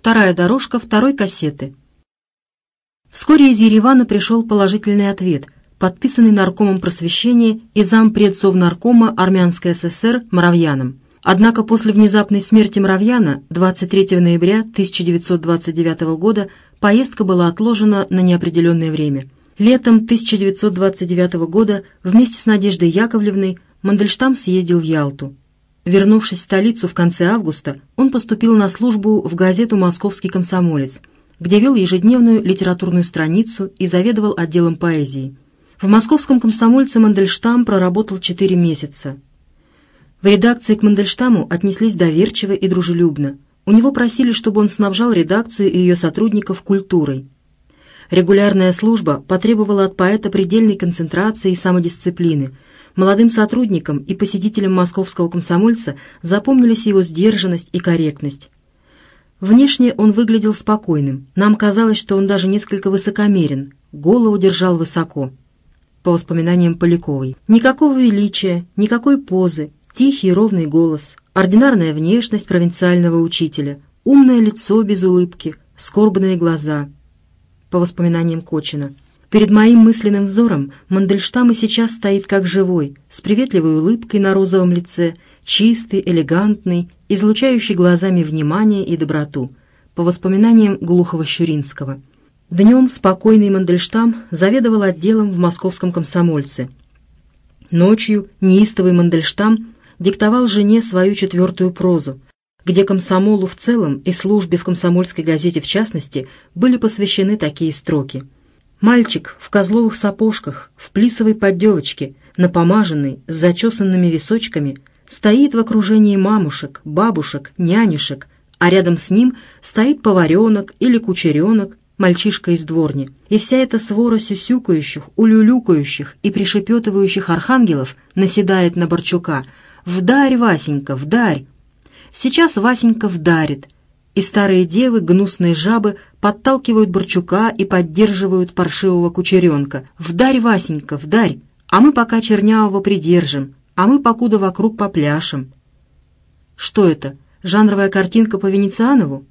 вторая дорожка второй кассеты. Вскоре из Еревана пришел положительный ответ, подписанный наркомом просвещения и наркома Армянской ССР Муравьяном. Однако после внезапной смерти Муравьяна 23 ноября 1929 года поездка была отложена на неопределенное время. Летом 1929 года вместе с Надеждой Яковлевной Мандельштам съездил в Ялту – Вернувшись в столицу в конце августа, он поступил на службу в газету «Московский комсомолец», где вел ежедневную литературную страницу и заведовал отделом поэзии. В московском комсомольце Мандельштам проработал четыре месяца. В редакции к Мандельштаму отнеслись доверчиво и дружелюбно. У него просили, чтобы он снабжал редакцию и ее сотрудников культурой. Регулярная служба потребовала от поэта предельной концентрации и самодисциплины – Молодым сотрудникам и посетителям московского комсомольца запомнились его сдержанность и корректность. Внешне он выглядел спокойным. Нам казалось, что он даже несколько высокомерен, голову держал высоко. По воспоминаниям Поляковой. Никакого величия, никакой позы, тихий ровный голос, ординарная внешность провинциального учителя, умное лицо без улыбки, скорбные глаза. По воспоминаниям Кочина. Перед моим мысленным взором Мандельштам и сейчас стоит как живой, с приветливой улыбкой на розовом лице, чистый, элегантный, излучающий глазами внимание и доброту, по воспоминаниям Глухова-Щуринского. Днем спокойный Мандельштам заведовал отделом в московском комсомольце. Ночью неистовый Мандельштам диктовал жене свою четвертую прозу, где комсомолу в целом и службе в комсомольской газете в частности были посвящены такие строки – Мальчик в козловых сапожках, в плисовой поддевочке, напомаженный, с зачесанными височками, стоит в окружении мамушек, бабушек, нянюшек, а рядом с ним стоит поваренок или кучеренок, мальчишка из дворни. И вся эта свора сюсюкающих, улюлюкающих и пришепетывающих архангелов наседает на Борчука. «Вдарь, Васенька, вдарь!» Сейчас Васенька вдарит, и старые девы, гнусные жабы подталкивают Борчука и поддерживают паршивого Кучеренка. «Вдарь, Васенька, вдарь! А мы пока Чернявого придержим, а мы покуда вокруг попляшем». Что это? Жанровая картинка по Венецианову?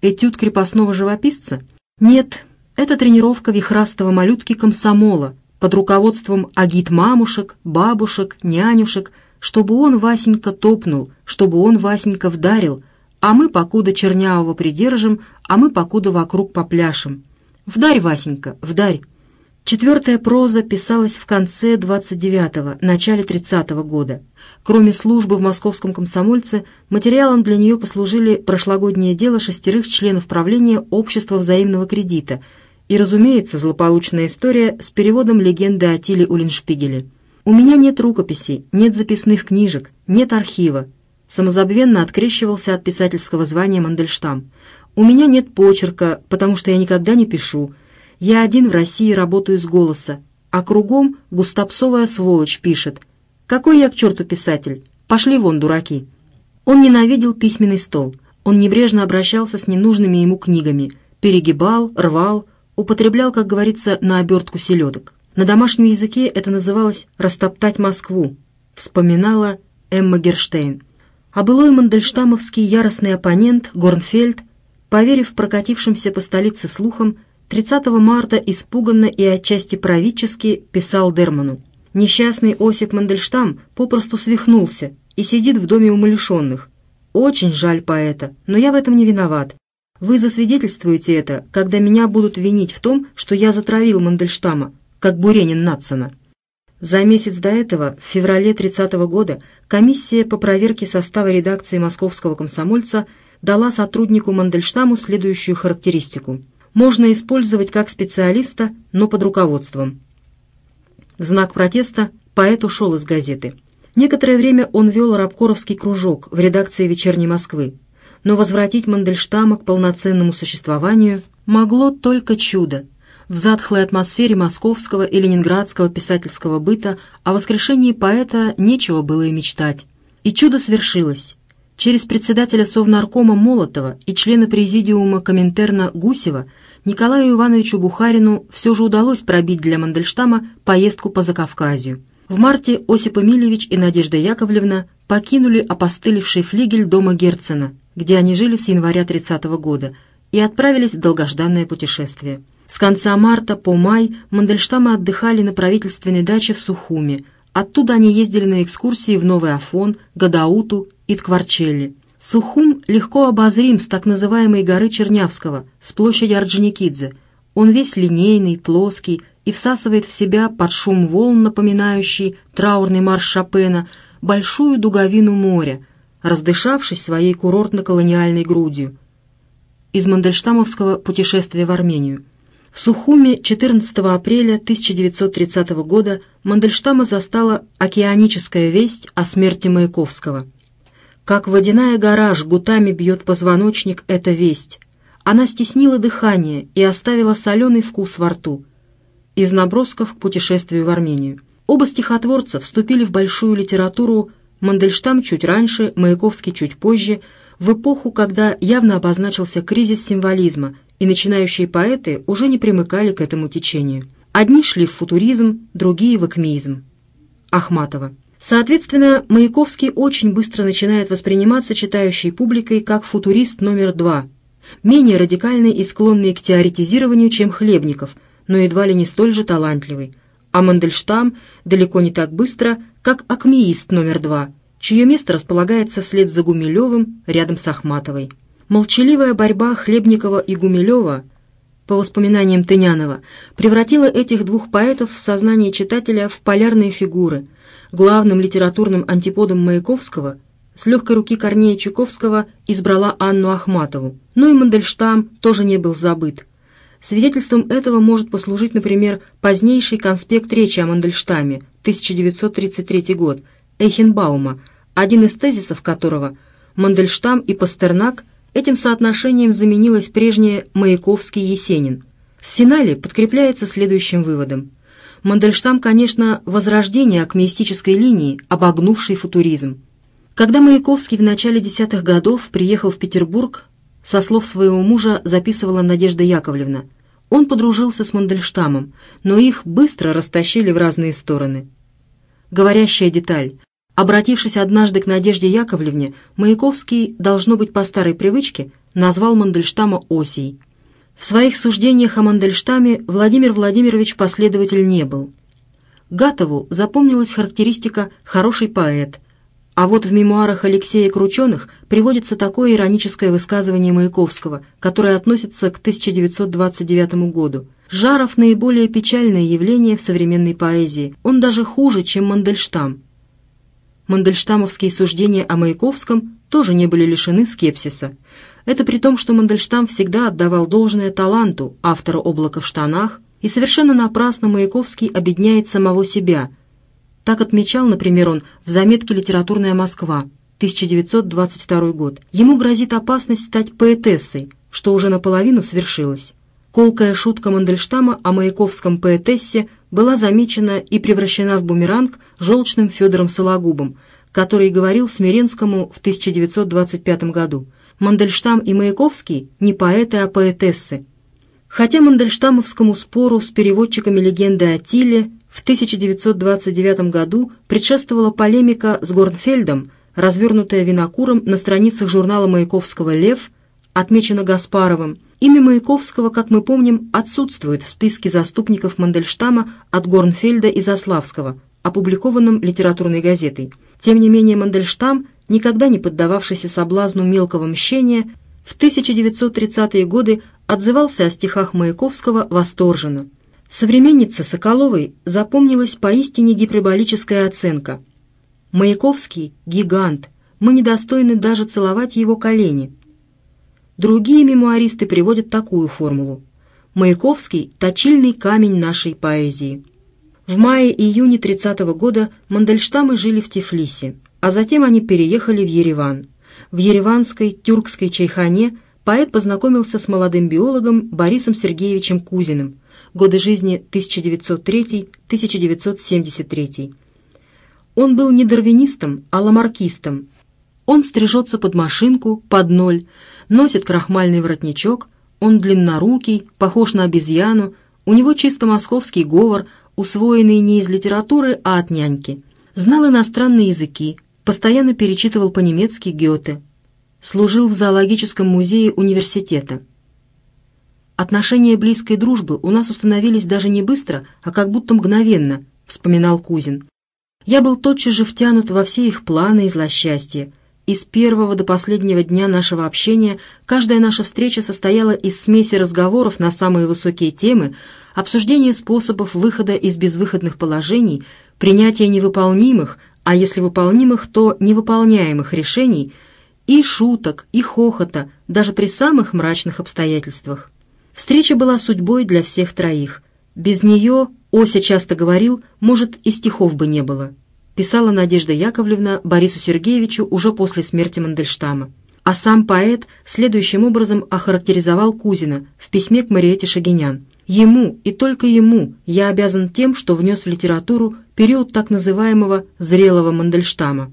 Этюд крепостного живописца? Нет, это тренировка вихрастого малютки комсомола под руководством агит-мамушек, бабушек, нянюшек, чтобы он, Васенька, топнул, чтобы он, Васенька, вдарил — а мы, покуда Чернявого придержим, а мы, покуда вокруг попляшем. Вдарь, Васенька, вдарь!» Четвертая проза писалась в конце 29-го, начале 30-го года. Кроме службы в московском комсомольце, материалом для нее послужили прошлогоднее дело шестерых членов правления Общества взаимного кредита и, разумеется, злополучная история с переводом легенды о Тиле Улиншпигеле. «У меня нет рукописей, нет записных книжек, нет архива, самозабвенно открещивался от писательского звания Мандельштам. «У меня нет почерка, потому что я никогда не пишу. Я один в России работаю с голоса, а кругом густопсовая сволочь пишет. Какой я к черту писатель? Пошли вон, дураки!» Он ненавидел письменный стол. Он небрежно обращался с ненужными ему книгами, перегибал, рвал, употреблял, как говорится, на обертку селедок. На домашнем языке это называлось «растоптать Москву», вспоминала Эмма Герштейн а былой мандельштамовский яростный оппонент Горнфельд, поверив прокатившимся по столице слухам, 30 марта испуганно и отчасти правически писал Дерману. Несчастный Осип Мандельштам попросту свихнулся и сидит в доме умалишенных. Очень жаль поэта, но я в этом не виноват. Вы засвидетельствуете это, когда меня будут винить в том, что я затравил Мандельштама, как Буренин Натсона. За месяц до этого, в феврале 30 -го года, комиссия по проверке состава редакции «Московского комсомольца» дала сотруднику Мандельштаму следующую характеристику. «Можно использовать как специалиста, но под руководством». В знак протеста поэт ушел из газеты. Некоторое время он вел рабкоровский кружок в редакции «Вечерней Москвы», но возвратить Мандельштама к полноценному существованию могло только чудо – в затхлой атмосфере московского и ленинградского писательского быта о воскрешении поэта нечего было и мечтать. И чудо свершилось. Через председателя Совнаркома Молотова и члена президиума Коминтерна Гусева Николаю Ивановичу Бухарину все же удалось пробить для Мандельштама поездку по Закавказью. В марте Осип Эмильевич и Надежда Яковлевна покинули опостылевший флигель дома Герцена, где они жили с января 30 -го года, и отправились в долгожданное путешествие. С конца марта по май Мандельштамы отдыхали на правительственной даче в Сухуме. Оттуда они ездили на экскурсии в Новый Афон, Гадауту и Ткварчелли. Сухум легко обозрим с так называемой горы Чернявского, с площади Орджоникидзе. Он весь линейный, плоский и всасывает в себя под шум волн, напоминающий траурный марш Шопена, большую дуговину моря, раздышавшись своей курортно-колониальной грудью. Из Мандельштамовского путешествия в Армению – в Сухуме 14 апреля 1930 года Мандельштама застала океаническая весть о смерти Маяковского. Как водяная гора жгутами бьет позвоночник эта весть. Она стеснила дыхание и оставила соленый вкус во рту. Из набросков к путешествию в Армению. Оба стихотворца вступили в большую литературу Мандельштам чуть раньше, Маяковский чуть позже, в эпоху, когда явно обозначился кризис символизма и начинающие поэты уже не примыкали к этому течению. Одни шли в футуризм, другие в акмеизм. Ахматова. Соответственно, Маяковский очень быстро начинает восприниматься читающей публикой как футурист номер два, менее радикальный и склонный к теоретизированию, чем Хлебников, но едва ли не столь же талантливый. А Мандельштам далеко не так быстро, как акмеист номер два, чье место располагается вслед за Гумилевым рядом с Ахматовой. Молчаливая борьба Хлебникова и Гумилева, по воспоминаниям Тынянова, превратила этих двух поэтов в сознании читателя в полярные фигуры. Главным литературным антиподом Маяковского с легкой руки Корнея Чуковского избрала Анну Ахматову. Но ну и Мандельштам тоже не был забыт. Свидетельством этого может послужить, например, позднейший конспект речи о Мандельштаме, 1933 год, Эйхенбаума, один из тезисов которого «Мандельштам и Пастернак – Этим соотношением заменилось прежнее Маяковский-Есенин. В финале подкрепляется следующим выводом. Мандельштам, конечно, возрождение акмеистической линии, обогнувший футуризм. Когда Маяковский в начале десятых годов приехал в Петербург, со слов своего мужа записывала Надежда Яковлевна, он подружился с Мандельштамом, но их быстро растащили в разные стороны. Говорящая деталь. Обратившись однажды к Надежде Яковлевне, Маяковский, должно быть по старой привычке, назвал Мандельштама «осей». В своих суждениях о Мандельштаме Владимир Владимирович последователь не был. Гатову запомнилась характеристика «хороший поэт», а вот в мемуарах Алексея Крученых приводится такое ироническое высказывание Маяковского, которое относится к 1929 году – Жаров – наиболее печальное явление в современной поэзии. Он даже хуже, чем Мандельштам. Мандельштамовские суждения о Маяковском тоже не были лишены скепсиса. Это при том, что Мандельштам всегда отдавал должное таланту автора «Облака в штанах», и совершенно напрасно Маяковский обедняет самого себя. Так отмечал, например, он в заметке «Литературная Москва», 1922 год. Ему грозит опасность стать поэтессой, что уже наполовину свершилось. Колкая шутка Мандельштама о маяковском поэтессе была замечена и превращена в бумеранг желчным Федором Сологубом, который говорил Смиренскому в 1925 году. Мандельштам и Маяковский не поэты, а поэтессы. Хотя Мандельштамовскому спору с переводчиками легенды о Тиле в 1929 году предшествовала полемика с Горнфельдом, развернутая Винокуром на страницах журнала Маяковского «Лев», отмечена Гаспаровым – Имя Маяковского, как мы помним, отсутствует в списке заступников Мандельштама от Горнфельда и Заславского, опубликованном литературной газетой. Тем не менее Мандельштам, никогда не поддававшийся соблазну мелкого мщения, в 1930-е годы отзывался о стихах Маяковского восторженно. Современница Соколовой запомнилась поистине гиперболическая оценка. «Маяковский — гигант, мы недостойны даже целовать его колени», Другие мемуаристы приводят такую формулу. Маяковский – точильный камень нашей поэзии. В мае-июне 30 года Мандельштамы жили в Тифлисе, а затем они переехали в Ереван. В ереванской тюркской чайхане поэт познакомился с молодым биологом Борисом Сергеевичем Кузиным, годы жизни 1903-1973. Он был не дарвинистом, а ламаркистом. Он стрижется под машинку, под ноль – носит крахмальный воротничок, он длиннорукий, похож на обезьяну, у него чисто московский говор, усвоенный не из литературы, а от няньки. Знал иностранные языки, постоянно перечитывал по-немецки Гёте. Служил в зоологическом музее университета. «Отношения близкой дружбы у нас установились даже не быстро, а как будто мгновенно», — вспоминал Кузин. «Я был тотчас же втянут во все их планы и злосчастья. Из первого до последнего дня нашего общения каждая наша встреча состояла из смеси разговоров на самые высокие темы, обсуждения способов выхода из безвыходных положений, принятия невыполнимых, а если выполнимых, то невыполняемых решений, и шуток, и хохота, даже при самых мрачных обстоятельствах. Встреча была судьбой для всех троих. Без нее, Ося часто говорил, может, и стихов бы не было писала Надежда Яковлевна Борису Сергеевичу уже после смерти Мандельштама. А сам поэт следующим образом охарактеризовал Кузина в письме к Мариете Шагинян. «Ему и только ему я обязан тем, что внес в литературу период так называемого «зрелого Мандельштама».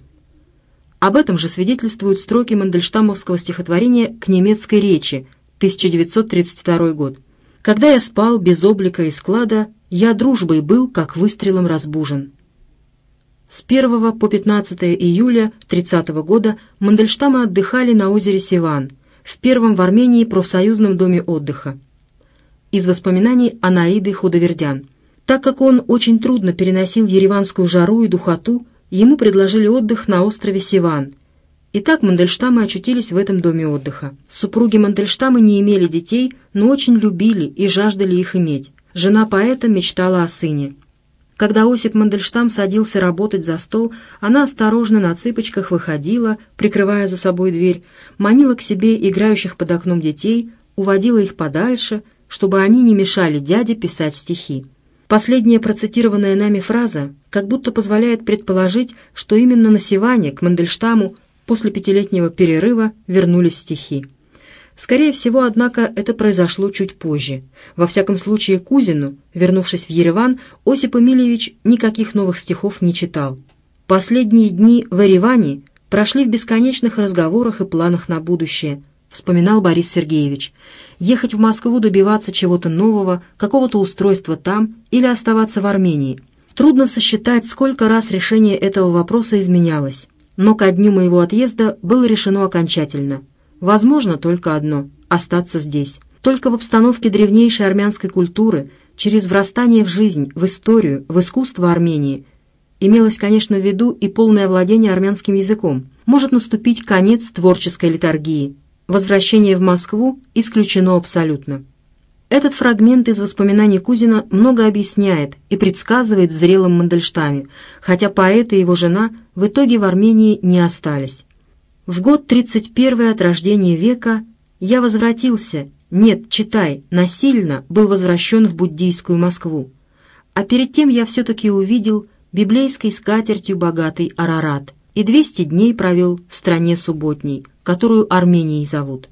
Об этом же свидетельствуют строки мандельштамовского стихотворения «К немецкой речи» 1932 год. «Когда я спал без облика и склада, я дружбой был, как выстрелом разбужен». С 1 по 15 июля 30 года Мандельштамы отдыхали на озере Сиван, в первом в Армении профсоюзном доме отдыха. Из воспоминаний Анаиды Худовердян. Так как он очень трудно переносил ереванскую жару и духоту, ему предложили отдых на острове Сиван. Итак, Мандельштамы очутились в этом доме отдыха. Супруги Мандельштамы не имели детей, но очень любили и жаждали их иметь. Жена поэта мечтала о сыне. Когда Осип Мандельштам садился работать за стол, она осторожно на цыпочках выходила, прикрывая за собой дверь, манила к себе играющих под окном детей, уводила их подальше, чтобы они не мешали дяде писать стихи. Последняя процитированная нами фраза как будто позволяет предположить, что именно на Сиване к Мандельштаму после пятилетнего перерыва вернулись стихи. Скорее всего, однако, это произошло чуть позже. Во всяком случае, Кузину, вернувшись в Ереван, Осип Эмильевич никаких новых стихов не читал. Последние дни в Ереване прошли в бесконечных разговорах и планах на будущее, вспоминал Борис Сергеевич. Ехать в Москву добиваться чего-то нового, какого-то устройства там или оставаться в Армении. Трудно сосчитать, сколько раз решение этого вопроса изменялось. Но ко дню моего отъезда было решено окончательно – возможно только одно – остаться здесь. Только в обстановке древнейшей армянской культуры, через врастание в жизнь, в историю, в искусство Армении, имелось, конечно, в виду и полное владение армянским языком, может наступить конец творческой литургии. Возвращение в Москву исключено абсолютно. Этот фрагмент из воспоминаний Кузина много объясняет и предсказывает в зрелом Мандельштаме, хотя поэт и его жена в итоге в Армении не остались. В год 31 от рождения века я возвратился, нет, читай, насильно был возвращен в буддийскую Москву. А перед тем я все-таки увидел библейской скатертью богатый Арарат и 200 дней провел в стране субботней, которую Арменией зовут.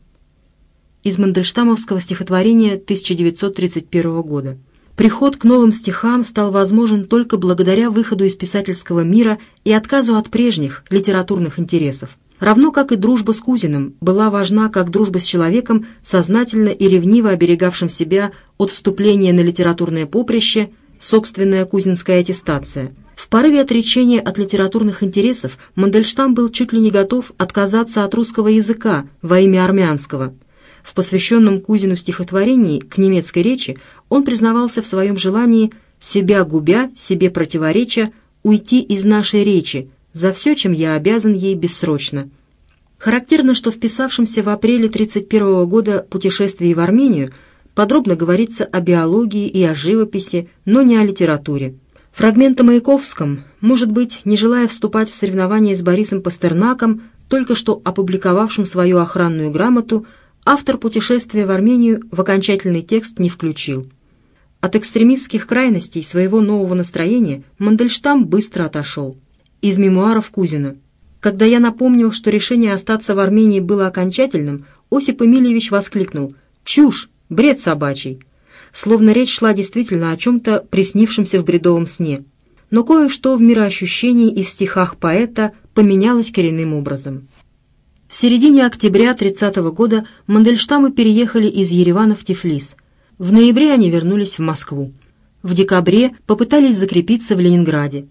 Из Мандельштамовского стихотворения 1931 года. Приход к новым стихам стал возможен только благодаря выходу из писательского мира и отказу от прежних литературных интересов равно как и дружба с Кузиным, была важна как дружба с человеком, сознательно и ревниво оберегавшим себя от вступления на литературное поприще, собственная кузинская аттестация. В порыве отречения от литературных интересов Мандельштам был чуть ли не готов отказаться от русского языка во имя армянского. В посвященном Кузину стихотворении к немецкой речи он признавался в своем желании «себя губя, себе противореча, уйти из нашей речи», за все, чем я обязан ей бессрочно. Характерно, что в писавшемся в апреле 1931 года путешествии в Армению подробно говорится о биологии и о живописи, но не о литературе. Фрагмент о Маяковском, может быть, не желая вступать в соревнование с Борисом Пастернаком, только что опубликовавшим свою охранную грамоту, автор путешествия в Армению в окончательный текст не включил. От экстремистских крайностей своего нового настроения Мандельштам быстро отошел – из мемуаров Кузина. Когда я напомнил, что решение остаться в Армении было окончательным, Осип Эмильевич воскликнул «Чушь! Бред собачий!» Словно речь шла действительно о чем-то приснившемся в бредовом сне. Но кое-что в мироощущении и в стихах поэта поменялось коренным образом. В середине октября 30 -го года Мандельштамы переехали из Еревана в Тифлис. В ноябре они вернулись в Москву. В декабре попытались закрепиться в Ленинграде.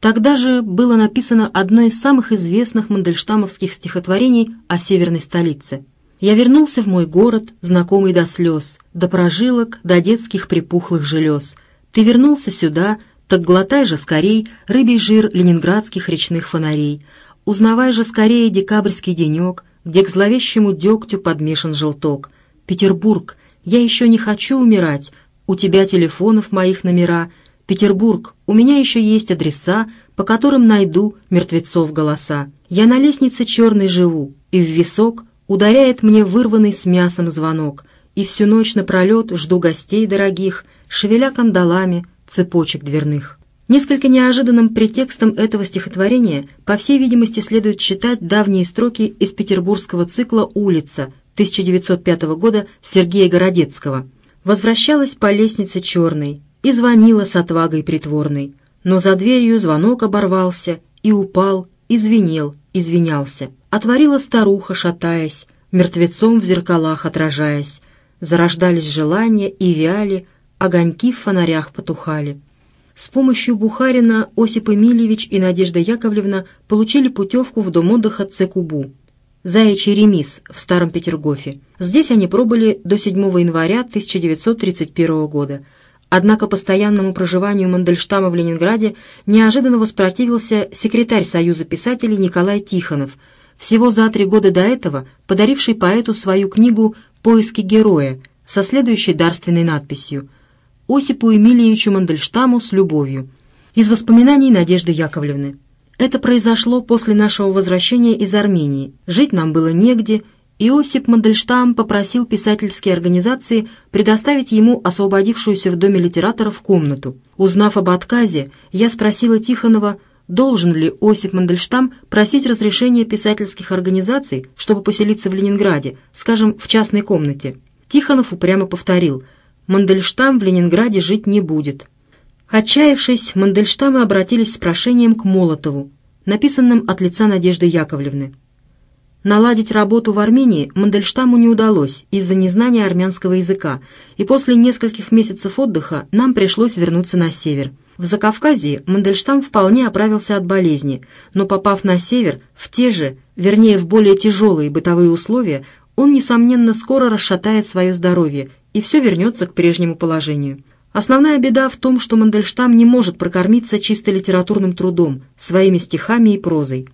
Тогда же было написано одно из самых известных мандельштамовских стихотворений о северной столице. «Я вернулся в мой город, знакомый до слез, до прожилок, до детских припухлых желез. Ты вернулся сюда, так глотай же скорей рыбий жир ленинградских речных фонарей. Узнавай же скорее декабрьский денек, где к зловещему дегтю подмешан желток. Петербург, я еще не хочу умирать, у тебя телефонов моих номера — Петербург, у меня еще есть адреса, по которым найду мертвецов голоса. Я на лестнице черной живу, и в висок ударяет мне вырванный с мясом звонок, и всю ночь напролет жду гостей дорогих, шевеля кандалами цепочек дверных. Несколько неожиданным претекстом этого стихотворения, по всей видимости, следует считать давние строки из петербургского цикла «Улица» 1905 года Сергея Городецкого. «Возвращалась по лестнице черной, и звонила с отвагой притворной, но за дверью звонок оборвался и упал, извинел, извинялся. Отворила старуха, шатаясь, мертвецом в зеркалах отражаясь. Зарождались желания и вяли, огоньки в фонарях потухали. С помощью Бухарина Осип Эмильевич и Надежда Яковлевна получили путевку в дом отдыха Цекубу. «Заячий ремис» в Старом Петергофе. Здесь они пробыли до 7 января 1931 года – Однако постоянному проживанию Мандельштама в Ленинграде неожиданно воспротивился секретарь Союза писателей Николай Тихонов, всего за три года до этого подаривший поэту свою книгу «Поиски героя» со следующей дарственной надписью «Осипу Эмильевичу Мандельштаму с любовью» из воспоминаний Надежды Яковлевны. Это произошло после нашего возвращения из Армении. Жить нам было негде, Иосип Мандельштам попросил писательские организации предоставить ему освободившуюся в Доме литераторов комнату. Узнав об отказе, я спросила Тихонова, должен ли Осип Мандельштам просить разрешения писательских организаций, чтобы поселиться в Ленинграде, скажем, в частной комнате. Тихонов упрямо повторил «Мандельштам в Ленинграде жить не будет». Отчаявшись, Мандельштамы обратились с прошением к Молотову, написанным от лица Надежды Яковлевны. Наладить работу в Армении Мандельштаму не удалось из-за незнания армянского языка, и после нескольких месяцев отдыха нам пришлось вернуться на север. В Закавказье Мандельштам вполне оправился от болезни, но попав на север, в те же, вернее в более тяжелые бытовые условия, он, несомненно, скоро расшатает свое здоровье, и все вернется к прежнему положению. Основная беда в том, что Мандельштам не может прокормиться чисто литературным трудом, своими стихами и прозой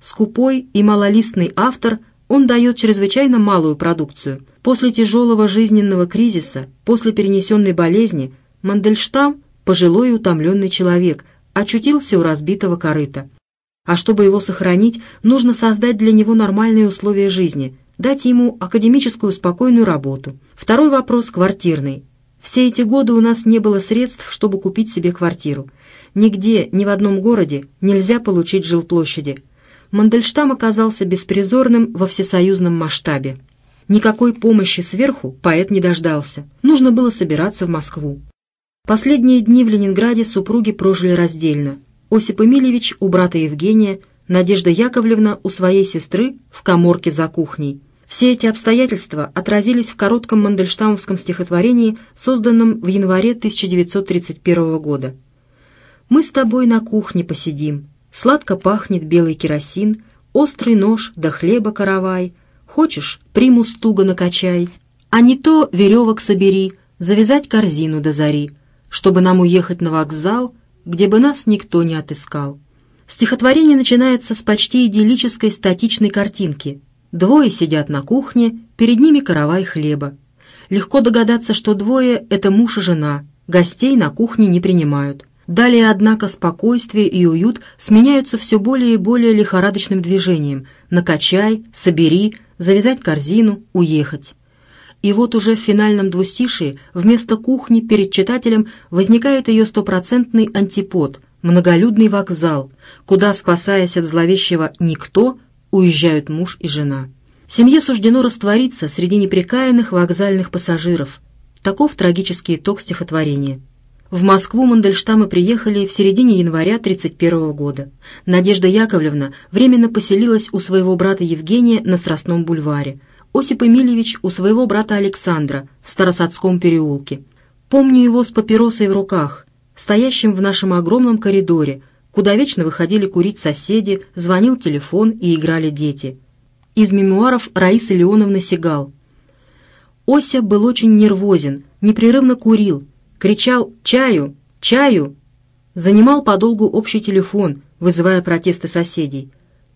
скупой и малолистный автор, он дает чрезвычайно малую продукцию. После тяжелого жизненного кризиса, после перенесенной болезни, Мандельштам, пожилой и утомленный человек, очутился у разбитого корыта. А чтобы его сохранить, нужно создать для него нормальные условия жизни, дать ему академическую спокойную работу. Второй вопрос – квартирный. Все эти годы у нас не было средств, чтобы купить себе квартиру. Нигде, ни в одном городе нельзя получить жилплощади, Мандельштам оказался беспризорным во всесоюзном масштабе. Никакой помощи сверху поэт не дождался. Нужно было собираться в Москву. Последние дни в Ленинграде супруги прожили раздельно. Осип Эмильевич у брата Евгения, Надежда Яковлевна у своей сестры в коморке за кухней. Все эти обстоятельства отразились в коротком мандельштамовском стихотворении, созданном в январе 1931 года. «Мы с тобой на кухне посидим, Сладко пахнет белый керосин, острый нож да хлеба каравай. Хочешь, примус туго накачай, а не то веревок собери, завязать корзину до зари, чтобы нам уехать на вокзал, где бы нас никто не отыскал. Стихотворение начинается с почти идиллической статичной картинки. Двое сидят на кухне, перед ними каравай хлеба. Легко догадаться, что двое — это муж и жена, гостей на кухне не принимают. Далее, однако, спокойствие и уют сменяются все более и более лихорадочным движением «накачай», «собери», «завязать корзину», «уехать». И вот уже в финальном двустишии вместо кухни перед читателем возникает ее стопроцентный антипод – многолюдный вокзал, куда, спасаясь от зловещего «никто», уезжают муж и жена. Семье суждено раствориться среди непрекаянных вокзальных пассажиров. Таков трагический итог стихотворения – в Москву Мандельштамы приехали в середине января 1931 года. Надежда Яковлевна временно поселилась у своего брата Евгения на Страстном бульваре. Осип Эмильевич у своего брата Александра в Старосадском переулке. Помню его с папиросой в руках, стоящим в нашем огромном коридоре, куда вечно выходили курить соседи, звонил телефон и играли дети. Из мемуаров Раисы Леоновны Сигал. Ося был очень нервозен, непрерывно курил, кричал «Чаю! Чаю!», занимал подолгу общий телефон, вызывая протесты соседей.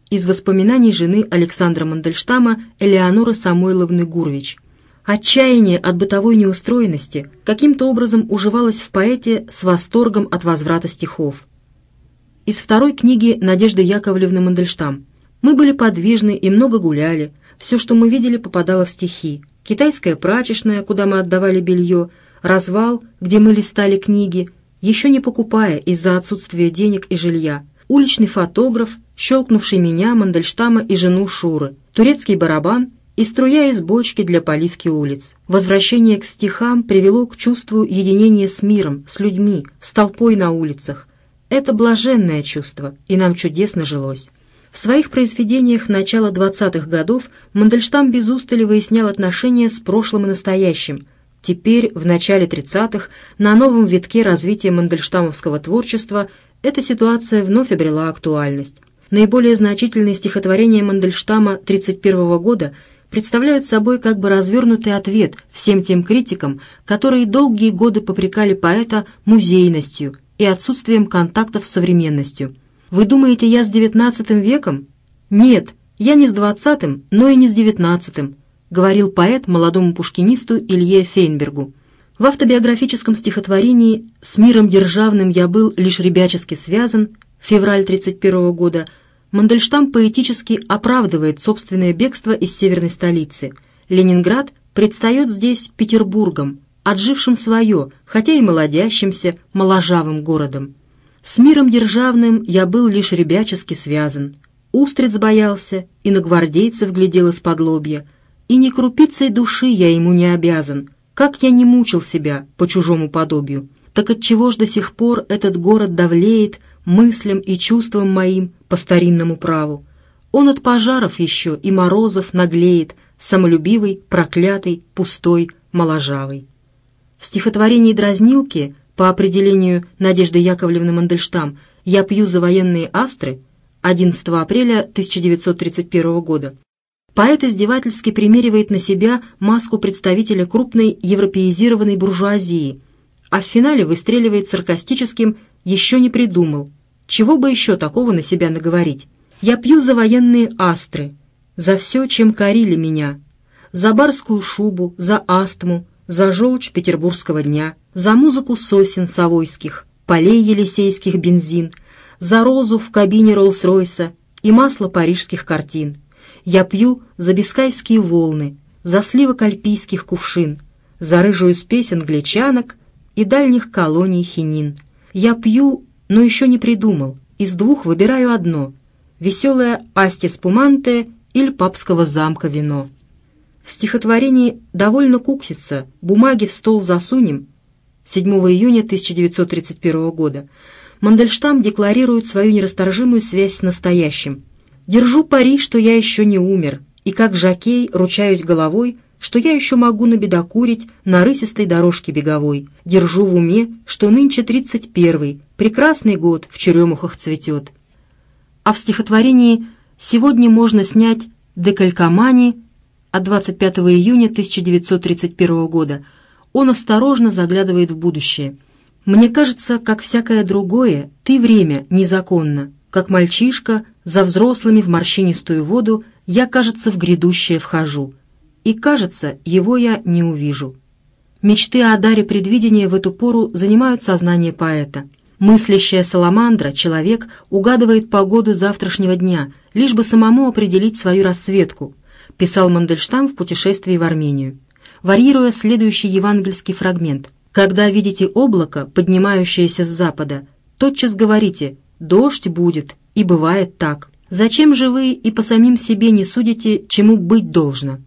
Из воспоминаний жены Александра Мандельштама Элеонора Самойловны Гурвич. Отчаяние от бытовой неустроенности каким-то образом уживалось в поэте с восторгом от возврата стихов. Из второй книги Надежды Яковлевны Мандельштам. «Мы были подвижны и много гуляли. Все, что мы видели, попадало в стихи. Китайская прачечная, куда мы отдавали белье – развал, где мы листали книги, еще не покупая из-за отсутствия денег и жилья, уличный фотограф, щелкнувший меня, Мандельштама и жену Шуры, турецкий барабан и струя из бочки для поливки улиц. Возвращение к стихам привело к чувству единения с миром, с людьми, с толпой на улицах. Это блаженное чувство, и нам чудесно жилось. В своих произведениях начала 20-х годов Мандельштам без устали выяснял отношения с прошлым и настоящим – Теперь, в начале 30-х, на новом витке развития мандельштамовского творчества эта ситуация вновь обрела актуальность. Наиболее значительные стихотворения Мандельштама 31 года представляют собой как бы развернутый ответ всем тем критикам, которые долгие годы попрекали поэта музейностью и отсутствием контактов с современностью. Вы думаете, я с XIX веком? Нет, я не с XX, но и не с XIX говорил поэт молодому пушкинисту Илье Фейнбергу. В автобиографическом стихотворении «С миром державным я был лишь ребячески связан» февраль 1931 года Мандельштам поэтически оправдывает собственное бегство из северной столицы. Ленинград предстает здесь Петербургом, отжившим свое, хотя и молодящимся, моложавым городом. «С миром державным я был лишь ребячески связан», устриц боялся, и на гвардейцев глядел из-под лобья, и ни крупицей души я ему не обязан. Как я не мучил себя по чужому подобию, так отчего ж до сих пор этот город давлеет мыслям и чувствам моим по старинному праву? Он от пожаров еще и морозов наглеет, самолюбивый, проклятый, пустой, моложавый. В стихотворении «Дразнилки» по определению Надежды Яковлевны Мандельштам «Я пью за военные астры» 11 апреля 1931 года Поэт издевательски примеривает на себя маску представителя крупной европеизированной буржуазии, а в финале выстреливает саркастическим «еще не придумал». Чего бы еще такого на себя наговорить? Я пью за военные астры, за все, чем корили меня, за барскую шубу, за астму, за желчь петербургского дня, за музыку сосен совойских, полей елисейских бензин, за розу в кабине Роллс-Ройса и масло парижских картин. Я пью за бескайские волны, за сливок альпийских кувшин, за рыжую спесь англичанок и дальних колоний хинин. Я пью, но еще не придумал, из двух выбираю одно — веселое асти Пуманте или папского замка вино. В стихотворении «Довольно куксится, бумаги в стол засунем» 7 июня 1931 года Мандельштам декларирует свою нерасторжимую связь с настоящим — Держу пари, что я еще не умер, и как жакей ручаюсь головой, что я еще могу набедокурить на рысистой дорожке беговой. Держу в уме, что нынче тридцать первый, прекрасный год в черемухах цветет. А в стихотворении «Сегодня можно снять декалькомани» от 25 июня 1931 года он осторожно заглядывает в будущее. «Мне кажется, как всякое другое, ты время незаконно, как мальчишка, за взрослыми в морщинистую воду, я, кажется, в грядущее вхожу. И, кажется, его я не увижу. Мечты о даре предвидения в эту пору занимают сознание поэта. Мыслящая саламандра, человек, угадывает погоду завтрашнего дня, лишь бы самому определить свою расцветку, писал Мандельштам в путешествии в Армению, варьируя следующий евангельский фрагмент. «Когда видите облако, поднимающееся с запада, тотчас говорите «дождь будет», и бывает так. Зачем же вы и по самим себе не судите, чему быть должно?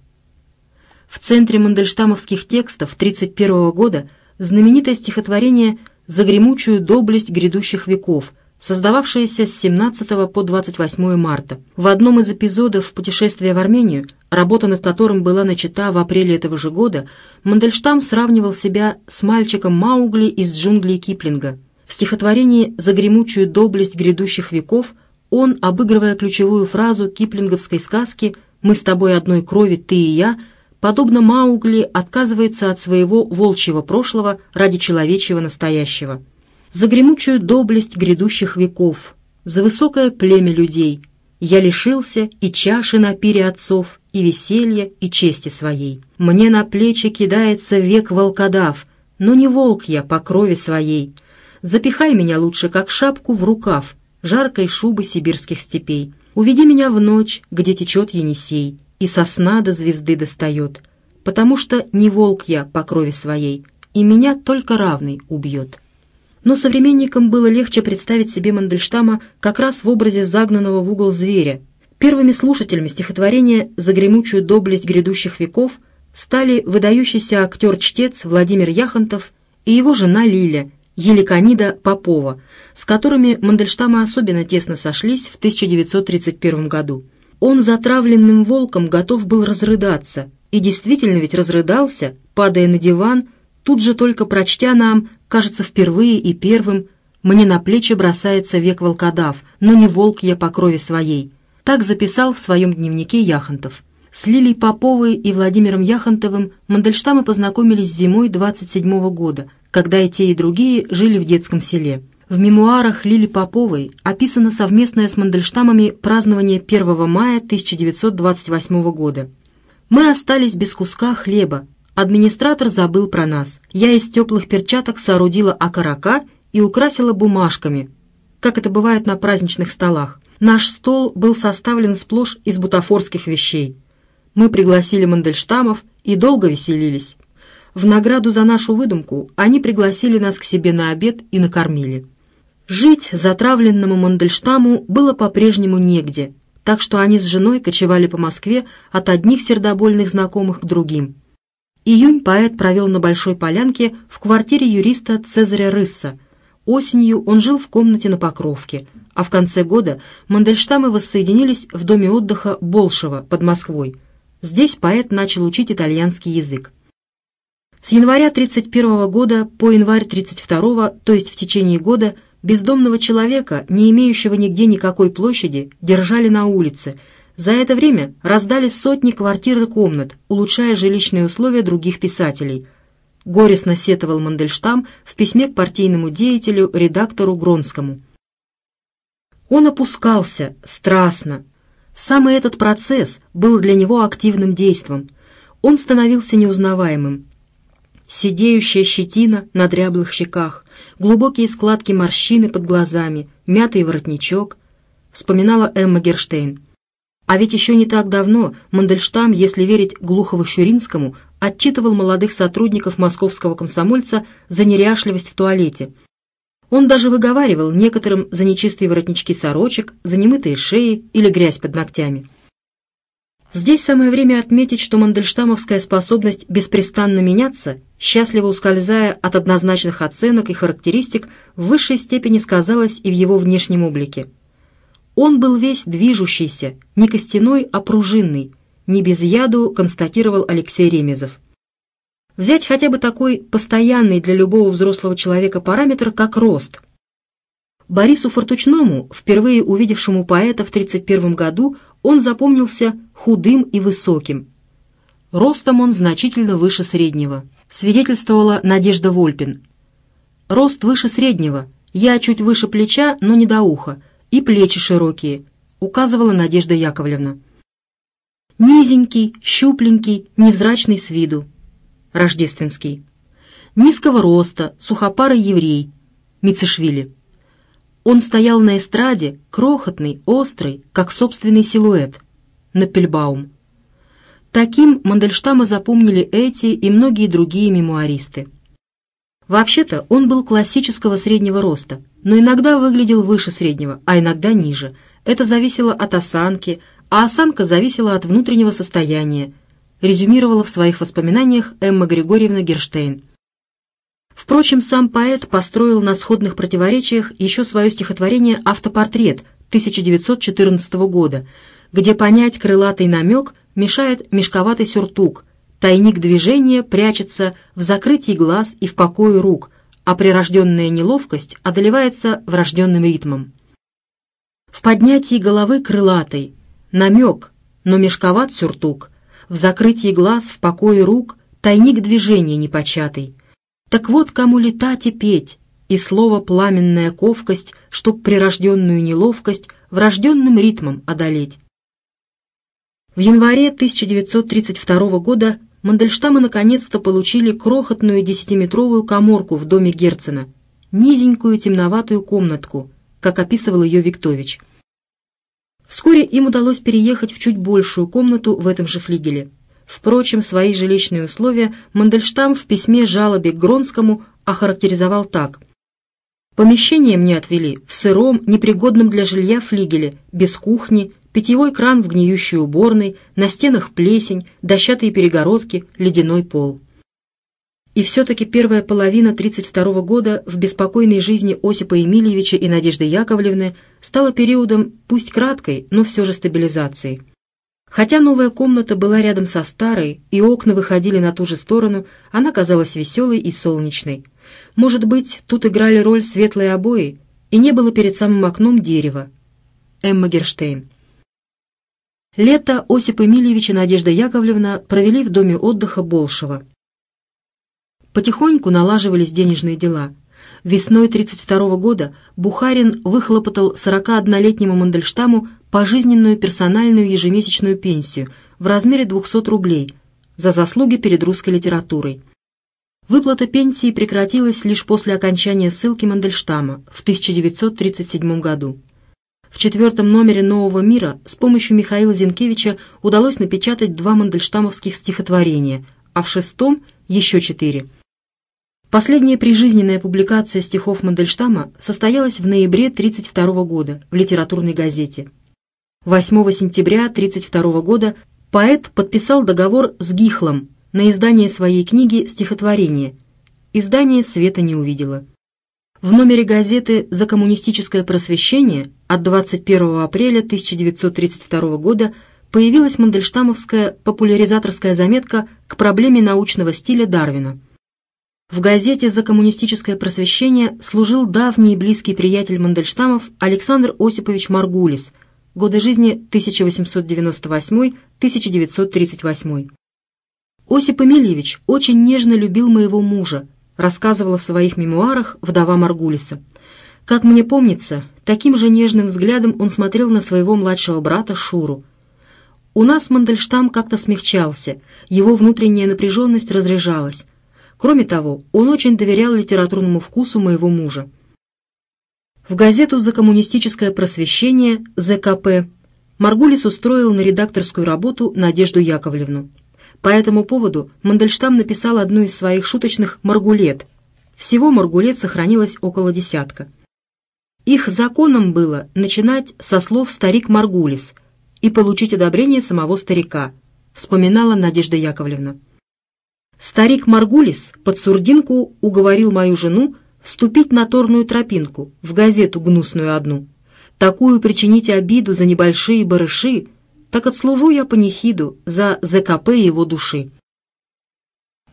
В центре мандельштамовских текстов 1931 года знаменитое стихотворение загремучую доблесть грядущих веков», создававшееся с 17 по 28 марта. В одном из эпизодов «Путешествия в Армению», работа над которым была начата в апреле этого же года, Мандельштам сравнивал себя с мальчиком Маугли из джунглей Киплинга – в стихотворении «За гремучую доблесть грядущих веков» он, обыгрывая ключевую фразу киплинговской сказки «Мы с тобой одной крови, ты и я», подобно Маугли, отказывается от своего волчьего прошлого ради человечьего настоящего. За гремучую доблесть грядущих веков, за высокое племя людей я лишился и чаши на пире отцов, и веселья, и чести своей. Мне на плечи кидается век волкодав, но не волк я по крови своей — запихай меня лучше, как шапку, в рукав жаркой шубы сибирских степей. Уведи меня в ночь, где течет Енисей, и сосна до звезды достает, потому что не волк я по крови своей, и меня только равный убьет». Но современникам было легче представить себе Мандельштама как раз в образе загнанного в угол зверя. Первыми слушателями стихотворения «За гремучую доблесть грядущих веков» стали выдающийся актер-чтец Владимир Яхонтов и его жена Лиля, Еликанида Попова, с которыми Мандельштама особенно тесно сошлись в 1931 году. Он затравленным волком готов был разрыдаться, и действительно ведь разрыдался, падая на диван, тут же только прочтя нам, кажется, впервые и первым, «Мне на плечи бросается век волкодав, но не волк я по крови своей». Так записал в своем дневнике Яхонтов. С Лилей Поповой и Владимиром Яхонтовым Мандельштамы познакомились зимой 27 года, когда и те, и другие жили в детском селе. В мемуарах Лили Поповой описано совместное с Мандельштамами празднование 1 мая 1928 года. «Мы остались без куска хлеба. Администратор забыл про нас. Я из теплых перчаток соорудила окорока и украсила бумажками, как это бывает на праздничных столах. Наш стол был составлен сплошь из бутафорских вещей». Мы пригласили Мандельштамов и долго веселились. В награду за нашу выдумку они пригласили нас к себе на обед и накормили. Жить затравленному Мандельштаму было по-прежнему негде, так что они с женой кочевали по Москве от одних сердобольных знакомых к другим. Июнь поэт провел на Большой Полянке в квартире юриста Цезаря Рысса. Осенью он жил в комнате на Покровке, а в конце года Мандельштамы воссоединились в доме отдыха Болшева под Москвой – Здесь поэт начал учить итальянский язык. С января 31 года по январь 32, то есть в течение года, бездомного человека, не имеющего нигде никакой площади, держали на улице. За это время раздали сотни квартир и комнат, улучшая жилищные условия других писателей. Горестно сетовал Мандельштам в письме к партийному деятелю, редактору Гронскому. Он опускался, страстно, Самый этот процесс был для него активным действом. Он становился неузнаваемым. Сидеющая щетина на дряблых щеках, глубокие складки морщины под глазами, мятый воротничок, вспоминала Эмма Герштейн. А ведь еще не так давно Мандельштам, если верить Глухову-Щуринскому, отчитывал молодых сотрудников московского комсомольца за неряшливость в туалете – он даже выговаривал некоторым за нечистые воротнички сорочек, за немытые шеи или грязь под ногтями. Здесь самое время отметить, что мандельштамовская способность беспрестанно меняться, счастливо ускользая от однозначных оценок и характеристик, в высшей степени сказалась и в его внешнем облике. Он был весь движущийся, не костяной, а пружинный, не без яду, констатировал Алексей Ремезов взять хотя бы такой постоянный для любого взрослого человека параметр, как рост. Борису Фортучному, впервые увидевшему поэта в 1931 году, он запомнился худым и высоким. Ростом он значительно выше среднего, свидетельствовала Надежда Вольпин. «Рост выше среднего, я чуть выше плеча, но не до уха, и плечи широкие», указывала Надежда Яковлевна. Низенький, щупленький, невзрачный с виду, рождественский, низкого роста, сухопарый еврей, Мицешвили. Он стоял на эстраде, крохотный, острый, как собственный силуэт, Напельбаум. Таким Мандельштама запомнили эти и многие другие мемуаристы. Вообще-то он был классического среднего роста, но иногда выглядел выше среднего, а иногда ниже. Это зависело от осанки, а осанка зависела от внутреннего состояния – резюмировала в своих воспоминаниях Эмма Григорьевна Герштейн. Впрочем, сам поэт построил на сходных противоречиях еще свое стихотворение «Автопортрет» 1914 года, где понять крылатый намек мешает мешковатый сюртук, тайник движения прячется в закрытии глаз и в покое рук, а прирожденная неловкость одолевается врожденным ритмом. В поднятии головы крылатый намек, но мешковат сюртук – в закрытии глаз, в покое рук, тайник движения непочатый. Так вот кому летать и петь, и слово «пламенная ковкость», чтоб прирожденную неловкость врожденным ритмом одолеть. В январе 1932 года Мандельштамы наконец-то получили крохотную десятиметровую коморку в доме Герцена, низенькую темноватую комнатку, как описывал ее Виктович. Вскоре им удалось переехать в чуть большую комнату в этом же флигеле. Впрочем, свои жилищные условия Мандельштам в письме жалобе к Гронскому охарактеризовал так. «Помещение мне отвели в сыром, непригодном для жилья флигеле, без кухни, питьевой кран в гниющей уборной, на стенах плесень, дощатые перегородки, ледяной пол» и все-таки первая половина 1932 года в беспокойной жизни Осипа Емельевича и Надежды Яковлевны стала периодом, пусть краткой, но все же стабилизации. Хотя новая комната была рядом со старой, и окна выходили на ту же сторону, она казалась веселой и солнечной. Может быть, тут играли роль светлые обои, и не было перед самым окном дерева. Эмма Герштейн. Лето Осип Эмильевич и Надежда Яковлевна провели в доме отдыха Болшева потихоньку налаживались денежные дела. Весной 1932 года Бухарин выхлопотал 41-летнему Мандельштаму пожизненную персональную ежемесячную пенсию в размере 200 рублей за заслуги перед русской литературой. Выплата пенсии прекратилась лишь после окончания ссылки Мандельштама в 1937 году. В четвертом номере «Нового мира» с помощью Михаила Зинкевича удалось напечатать два мандельштамовских стихотворения, а в шестом – еще четыре – Последняя прижизненная публикация стихов Мандельштама состоялась в ноябре 1932 года в литературной газете. 8 сентября 1932 года поэт подписал договор с Гихлом на издание своей книги «Стихотворение». Издание света не увидело. В номере газеты «За коммунистическое просвещение» от 21 апреля 1932 года появилась мандельштамовская популяризаторская заметка к проблеме научного стиля Дарвина – в газете «За коммунистическое просвещение» служил давний и близкий приятель Мандельштамов Александр Осипович Маргулис, годы жизни 1898-1938. Осип Эмильевич очень нежно любил моего мужа, рассказывала в своих мемуарах вдова Маргулиса. Как мне помнится, таким же нежным взглядом он смотрел на своего младшего брата Шуру. У нас Мандельштам как-то смягчался, его внутренняя напряженность разряжалась. Кроме того, он очень доверял литературному вкусу моего мужа. В газету «За коммунистическое просвещение» ЗКП Маргулис устроил на редакторскую работу Надежду Яковлевну. По этому поводу Мандельштам написал одну из своих шуточных «Маргулет». Всего «Маргулет» сохранилось около десятка. Их законом было начинать со слов «старик Маргулис» и получить одобрение самого старика, вспоминала Надежда Яковлевна. Старик Маргулис под сурдинку уговорил мою жену вступить на торную тропинку, в газету гнусную одну. Такую причините обиду за небольшие барыши, так отслужу я панихиду за ЗКП его души.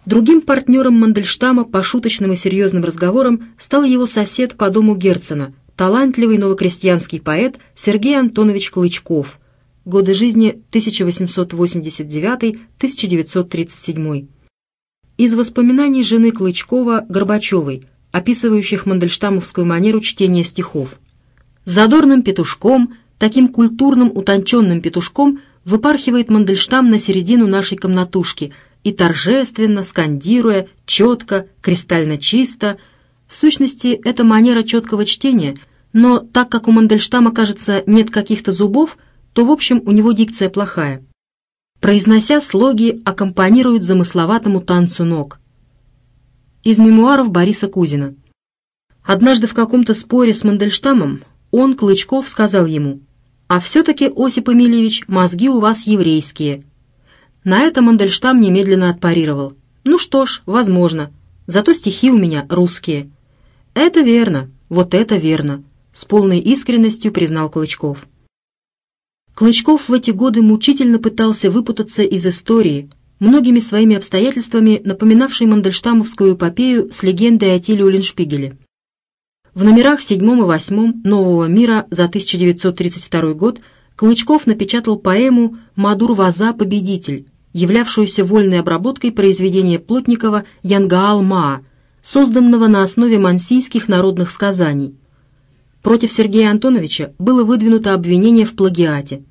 Другим партнером Мандельштама по шуточным и серьезным разговорам стал его сосед по дому Герцена, талантливый новокрестьянский поэт Сергей Антонович Клычков, годы жизни 1889-1937 из воспоминаний жены Клычкова Горбачевой, описывающих мандельштамовскую манеру чтения стихов. Задорным петушком, таким культурным утонченным петушком выпархивает Мандельштам на середину нашей комнатушки и торжественно, скандируя, четко, кристально чисто. В сущности, это манера четкого чтения, но так как у Мандельштама, кажется, нет каких-то зубов, то, в общем, у него дикция плохая произнося слоги, аккомпанируют замысловатому танцу ног. Из мемуаров Бориса Кузина. Однажды в каком-то споре с Мандельштамом он, Клычков, сказал ему, «А все-таки, Осип Эмильевич, мозги у вас еврейские». На это Мандельштам немедленно отпарировал. «Ну что ж, возможно. Зато стихи у меня русские». «Это верно, вот это верно», — с полной искренностью признал Клычков. Клычков в эти годы мучительно пытался выпутаться из истории, многими своими обстоятельствами напоминавшей Мандельштамовскую эпопею с легендой о Тиле Уллиншпигеле. В номерах 7 и 8 «Нового мира» за 1932 год Клычков напечатал поэму «Мадур Ваза. Победитель», являвшуюся вольной обработкой произведения Плотникова «Янгаал Маа», созданного на основе мансийских народных сказаний – Против Сергея Антоновича было выдвинуто обвинение в плагиате.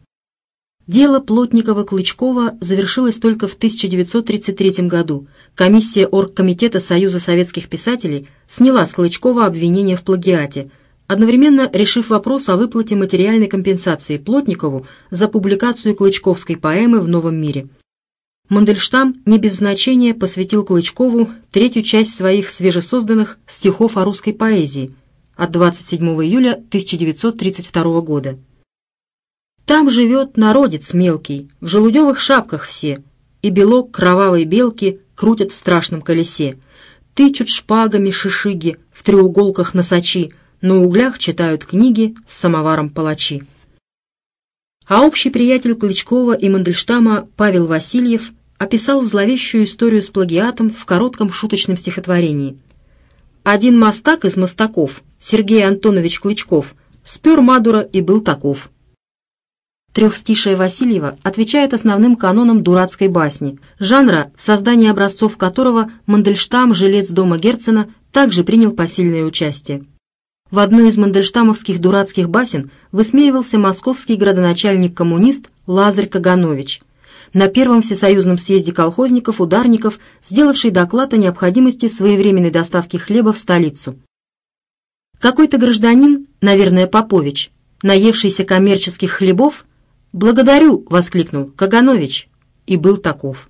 Дело Плотникова-Клычкова завершилось только в 1933 году. Комиссия Оргкомитета Союза советских писателей сняла с Клычкова обвинение в плагиате, одновременно решив вопрос о выплате материальной компенсации Плотникову за публикацию клычковской поэмы «В новом мире». Мандельштам не без значения посвятил Клычкову третью часть своих свежесозданных стихов о русской поэзии – от 27 июля 1932 года. Там живет народец мелкий, в желудевых шапках все, и белок кровавой белки крутят в страшном колесе, тычут шпагами шишиги в треуголках носачи, на углях читают книги с самоваром палачи. А общий приятель Кличкова и Мандельштама Павел Васильев описал зловещую историю с плагиатом в коротком шуточном стихотворении – один мостак из мостаков Сергей Антонович Клычков, спер Мадура и был таков. Трехстишие Васильева отвечает основным канонам дурацкой басни, жанра, в создании образцов которого Мандельштам, жилец дома Герцена, также принял посильное участие. В одной из мандельштамовских дурацких басен высмеивался московский градоначальник-коммунист Лазарь Каганович – на Первом всесоюзном съезде колхозников «Ударников», сделавший доклад о необходимости своевременной доставки хлеба в столицу. Какой-то гражданин, наверное, Попович, наевшийся коммерческих хлебов, «Благодарю!» — воскликнул Каганович, и был таков.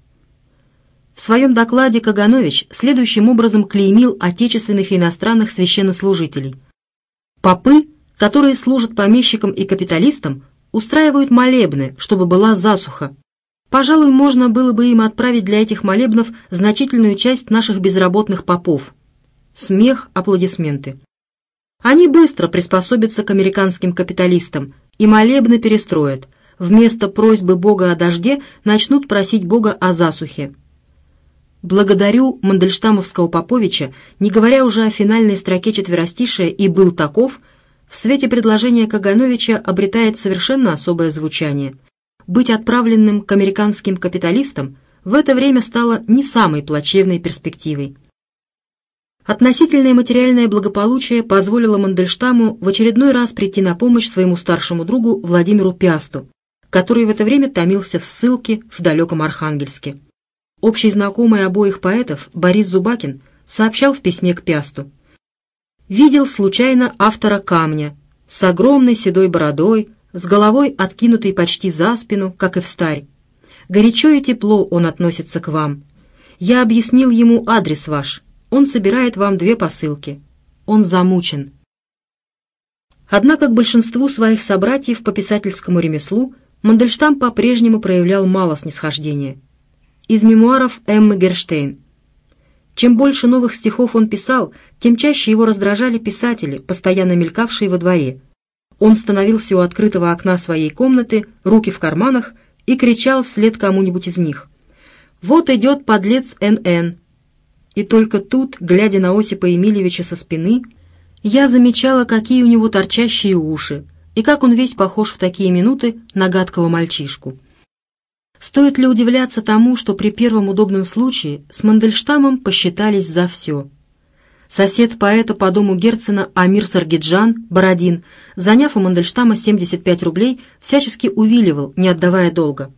В своем докладе Каганович следующим образом клеймил отечественных и иностранных священнослужителей. Попы, которые служат помещикам и капиталистам, устраивают молебны, чтобы была засуха, Пожалуй, можно было бы им отправить для этих молебнов значительную часть наших безработных попов. Смех, аплодисменты. Они быстро приспособятся к американским капиталистам и молебны перестроят. Вместо просьбы Бога о дожде начнут просить Бога о засухе. Благодарю Мандельштамовского Поповича, не говоря уже о финальной строке четверостишия «И был таков», в свете предложения Кагановича обретает совершенно особое звучание – быть отправленным к американским капиталистам в это время стало не самой плачевной перспективой. Относительное материальное благополучие позволило Мандельштаму в очередной раз прийти на помощь своему старшему другу Владимиру Пиасту, который в это время томился в ссылке в далеком Архангельске. Общий знакомый обоих поэтов Борис Зубакин сообщал в письме к Пиасту. «Видел случайно автора «Камня» с огромной седой бородой, с головой откинутой почти за спину, как и в старь. Горячо и тепло он относится к вам. Я объяснил ему адрес ваш. Он собирает вам две посылки. Он замучен. Однако к большинству своих собратьев по писательскому ремеслу Мандельштам по-прежнему проявлял мало снисхождения. Из мемуаров Эммы Герштейн. Чем больше новых стихов он писал, тем чаще его раздражали писатели, постоянно мелькавшие во дворе – он становился у открытого окна своей комнаты, руки в карманах, и кричал вслед кому-нибудь из них. «Вот идет подлец НН!» И только тут, глядя на Осипа Емельевича со спины, я замечала, какие у него торчащие уши, и как он весь похож в такие минуты на гадкого мальчишку. Стоит ли удивляться тому, что при первом удобном случае с Мандельштамом посчитались за все — сосед поэта по дому Герцена Амир Саргиджан, Бородин, заняв у Мандельштама 75 рублей, всячески увиливал, не отдавая долга.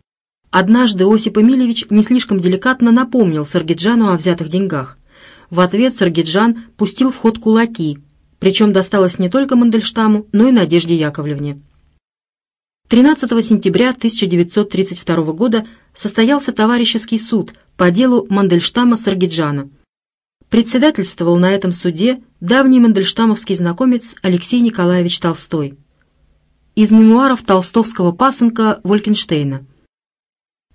Однажды Осип Эмильевич не слишком деликатно напомнил Саргиджану о взятых деньгах. В ответ Саргиджан пустил в ход кулаки, причем досталось не только Мандельштаму, но и Надежде Яковлевне. 13 сентября 1932 года состоялся товарищеский суд по делу Мандельштама-Саргиджана – председательствовал на этом суде давний мандельштамовский знакомец Алексей Николаевич Толстой. Из мемуаров толстовского пасынка Волькенштейна.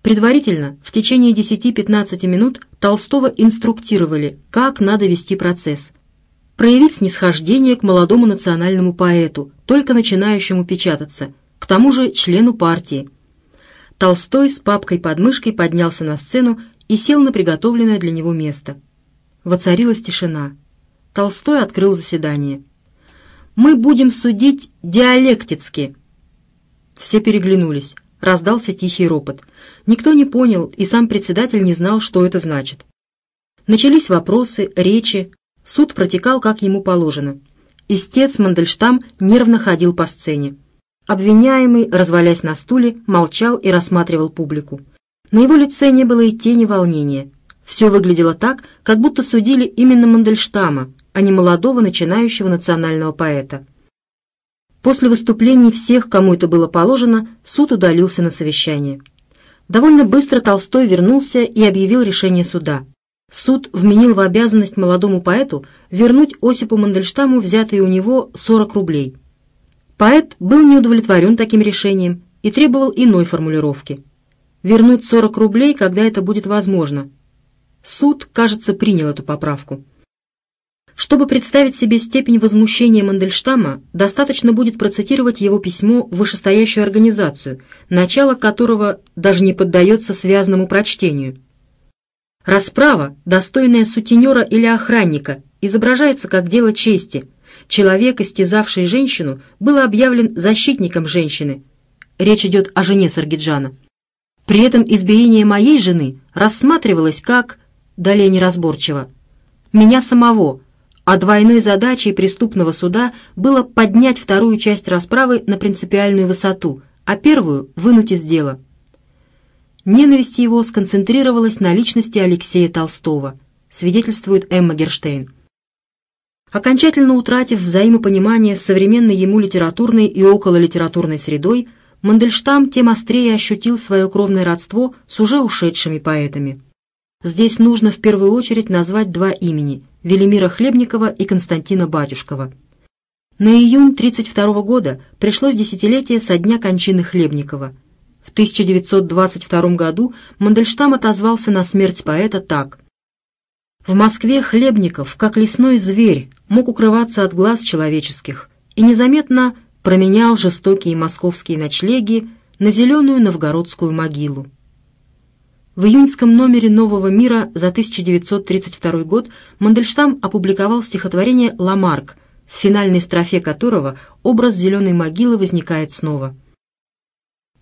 Предварительно, в течение 10-15 минут, Толстого инструктировали, как надо вести процесс. Проявить снисхождение к молодому национальному поэту, только начинающему печататься, к тому же члену партии. Толстой с папкой под мышкой поднялся на сцену и сел на приготовленное для него место – Воцарилась тишина. Толстой открыл заседание. «Мы будем судить диалектически. Все переглянулись. Раздался тихий ропот. Никто не понял, и сам председатель не знал, что это значит. Начались вопросы, речи. Суд протекал, как ему положено. Истец Мандельштам нервно ходил по сцене. Обвиняемый, развалясь на стуле, молчал и рассматривал публику. На его лице не было и тени волнения. Все выглядело так, как будто судили именно Мандельштама, а не молодого начинающего национального поэта. После выступлений всех, кому это было положено, суд удалился на совещание. Довольно быстро Толстой вернулся и объявил решение суда. Суд вменил в обязанность молодому поэту вернуть Осипу Мандельштаму взятые у него 40 рублей. Поэт был не удовлетворен таким решением и требовал иной формулировки. «Вернуть 40 рублей, когда это будет возможно», Суд, кажется, принял эту поправку. Чтобы представить себе степень возмущения Мандельштама, достаточно будет процитировать его письмо в вышестоящую организацию, начало которого даже не поддается связному прочтению. Расправа, достойная сутенера или охранника, изображается как дело чести. Человек, истязавший женщину, был объявлен защитником женщины. Речь идет о жене Саргиджана. При этом избиение моей жены рассматривалось как далее неразборчиво. Меня самого, а двойной задачей преступного суда было поднять вторую часть расправы на принципиальную высоту, а первую — вынуть из дела. Ненависть его сконцентрировалась на личности Алексея Толстого, свидетельствует Эмма Герштейн. Окончательно утратив взаимопонимание с современной ему литературной и окололитературной средой, Мандельштам тем острее ощутил свое кровное родство с уже ушедшими поэтами. Здесь нужно в первую очередь назвать два имени – Велимира Хлебникова и Константина Батюшкова. На июнь 1932 года пришлось десятилетие со дня кончины Хлебникова. В 1922 году Мандельштам отозвался на смерть поэта так. «В Москве Хлебников, как лесной зверь, мог укрываться от глаз человеческих и незаметно променял жестокие московские ночлеги на зеленую новгородскую могилу. В июньском номере «Нового мира» за 1932 год Мандельштам опубликовал стихотворение «Ламарк», в финальной строфе которого образ зеленой могилы возникает снова.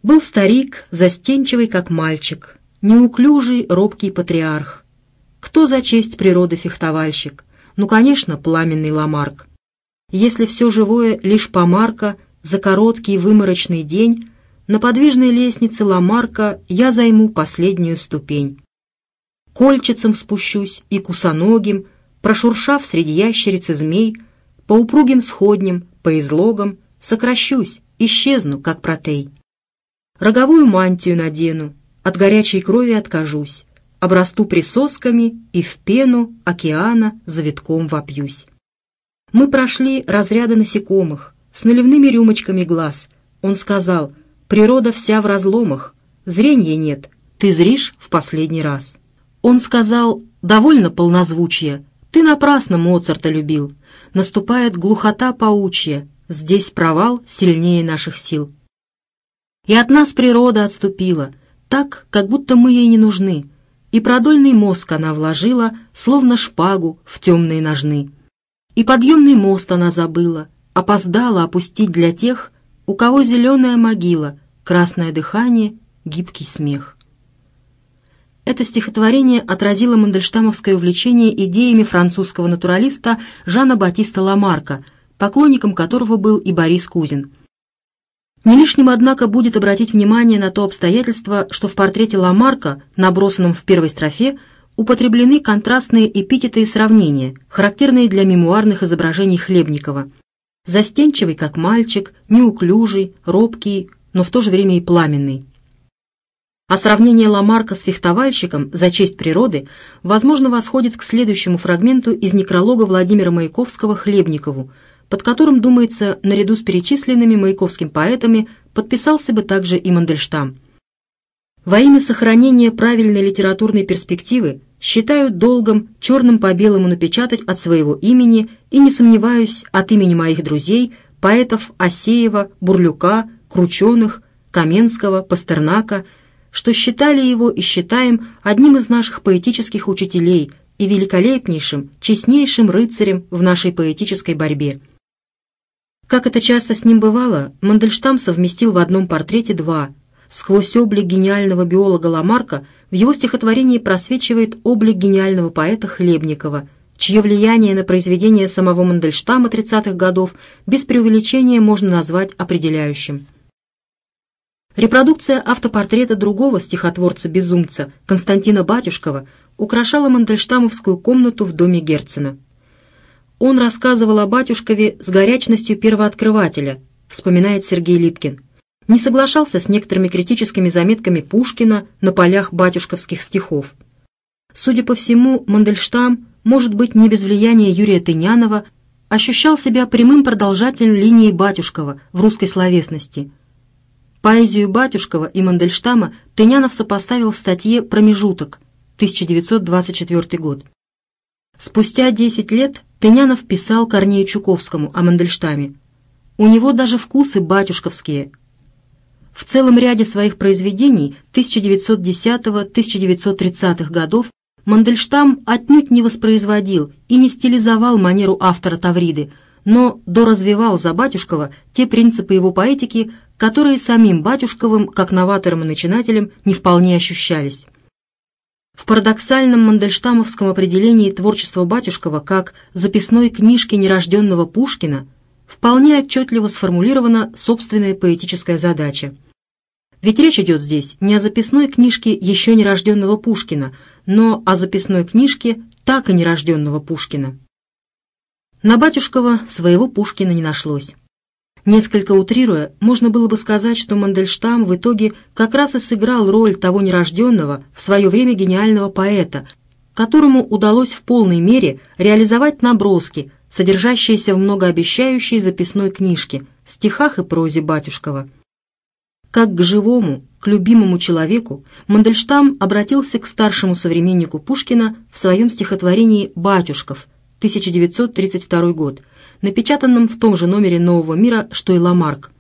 «Был старик, застенчивый, как мальчик, неуклюжий, робкий патриарх. Кто за честь природы фехтовальщик? Ну, конечно, пламенный Ламарк. Если все живое лишь помарка, за короткий выморочный день на подвижной лестнице Ламарка я займу последнюю ступень. Кольчицем спущусь и кусаногим, прошуршав среди ящериц и змей, по упругим сходням, по излогам, сокращусь, исчезну, как протей. Роговую мантию надену, от горячей крови откажусь, обрасту присосками и в пену океана завитком вопьюсь. Мы прошли разряды насекомых с наливными рюмочками глаз. Он сказал — Природа вся в разломах, зрения нет, ты зришь в последний раз. Он сказал, довольно полнозвучие, ты напрасно Моцарта любил. Наступает глухота паучья, здесь провал сильнее наших сил. И от нас природа отступила, так, как будто мы ей не нужны, и продольный мозг она вложила, словно шпагу в темные ножны. И подъемный мост она забыла, опоздала опустить для тех, у кого зеленая могила, красное дыхание, гибкий смех. Это стихотворение отразило мандельштамовское увлечение идеями французского натуралиста Жана Батиста Ламарка, поклонником которого был и Борис Кузин. Не лишним, однако, будет обратить внимание на то обстоятельство, что в портрете Ламарка, набросанном в первой строфе, употреблены контрастные эпитеты и сравнения, характерные для мемуарных изображений Хлебникова застенчивый как мальчик, неуклюжий, робкий, но в то же время и пламенный. А сравнение Ламарка с фехтовальщиком за честь природы, возможно, восходит к следующему фрагменту из некролога Владимира Маяковского «Хлебникову», под которым, думается, наряду с перечисленными маяковским поэтами подписался бы также и Мандельштам. Во имя сохранения правильной литературной перспективы считают долгом черным по белому напечатать от своего имени и не сомневаюсь от имени моих друзей, поэтов Осеева, Бурлюка, Крученых, Каменского, Пастернака, что считали его и считаем одним из наших поэтических учителей и великолепнейшим, честнейшим рыцарем в нашей поэтической борьбе. Как это часто с ним бывало, Мандельштам совместил в одном портрете два. Сквозь облик гениального биолога Ламарка – в его стихотворении просвечивает облик гениального поэта Хлебникова, чье влияние на произведения самого Мандельштама 30-х годов без преувеличения можно назвать определяющим. Репродукция автопортрета другого стихотворца-безумца Константина Батюшкова украшала Мандельштамовскую комнату в доме Герцена. Он рассказывал о батюшкове с горячностью первооткрывателя, вспоминает Сергей Липкин не соглашался с некоторыми критическими заметками Пушкина на полях батюшковских стихов. Судя по всему, Мандельштам, может быть, не без влияния Юрия Тынянова, ощущал себя прямым продолжателем линии Батюшкова в русской словесности. Поэзию Батюшкова и Мандельштама Тынянов сопоставил в статье «Промежуток» 1924 год. Спустя 10 лет Тынянов писал Корнею Чуковскому о Мандельштаме. У него даже вкусы батюшковские, в целом ряде своих произведений 1910-1930-х годов Мандельштам отнюдь не воспроизводил и не стилизовал манеру автора Тавриды, но доразвивал за Батюшкова те принципы его поэтики, которые самим Батюшковым, как новатором и начинателем, не вполне ощущались. В парадоксальном мандельштамовском определении творчества Батюшкова как «записной книжки нерожденного Пушкина» вполне отчетливо сформулирована собственная поэтическая задача – ведь речь идет здесь не о записной книжке еще нерожденного Пушкина, но о записной книжке так и нерожденного Пушкина. На Батюшкова своего Пушкина не нашлось. Несколько утрируя, можно было бы сказать, что Мандельштам в итоге как раз и сыграл роль того нерожденного, в свое время гениального поэта, которому удалось в полной мере реализовать наброски, содержащиеся в многообещающей записной книжке, стихах и прозе Батюшкова – как к живому, к любимому человеку, Мандельштам обратился к старшему современнику Пушкина в своем стихотворении «Батюшков» 1932 год, напечатанном в том же номере «Нового мира», что и Ламарк.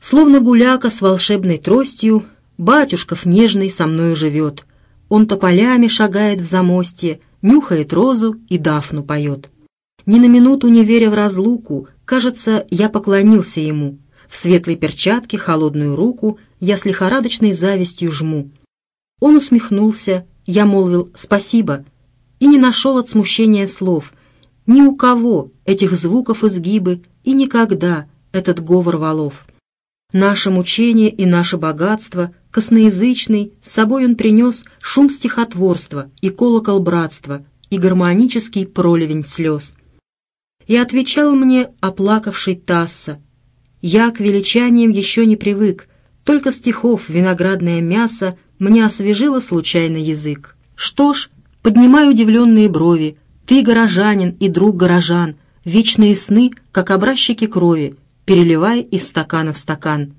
Словно гуляка с волшебной тростью, Батюшков нежный со мною живет. Он тополями шагает в замостье, нюхает розу и дафну поет. Ни на минуту не веря в разлуку, кажется, я поклонился ему — в светлой перчатке, холодную руку, я с лихорадочной завистью жму. Он усмехнулся, я молвил «спасибо» и не нашел от смущения слов. Ни у кого этих звуков изгибы и никогда этот говор валов. Наше мучение и наше богатство, косноязычный, с собой он принес шум стихотворства и колокол братства, и гармонический проливень слез. И отвечал мне оплакавший Тасса, я к величаниям еще не привык, только стихов «Виноградное мясо» мне освежило случайно язык. Что ж, поднимаю удивленные брови, ты горожанин и друг горожан, вечные сны, как образчики крови, переливая из стакана в стакан.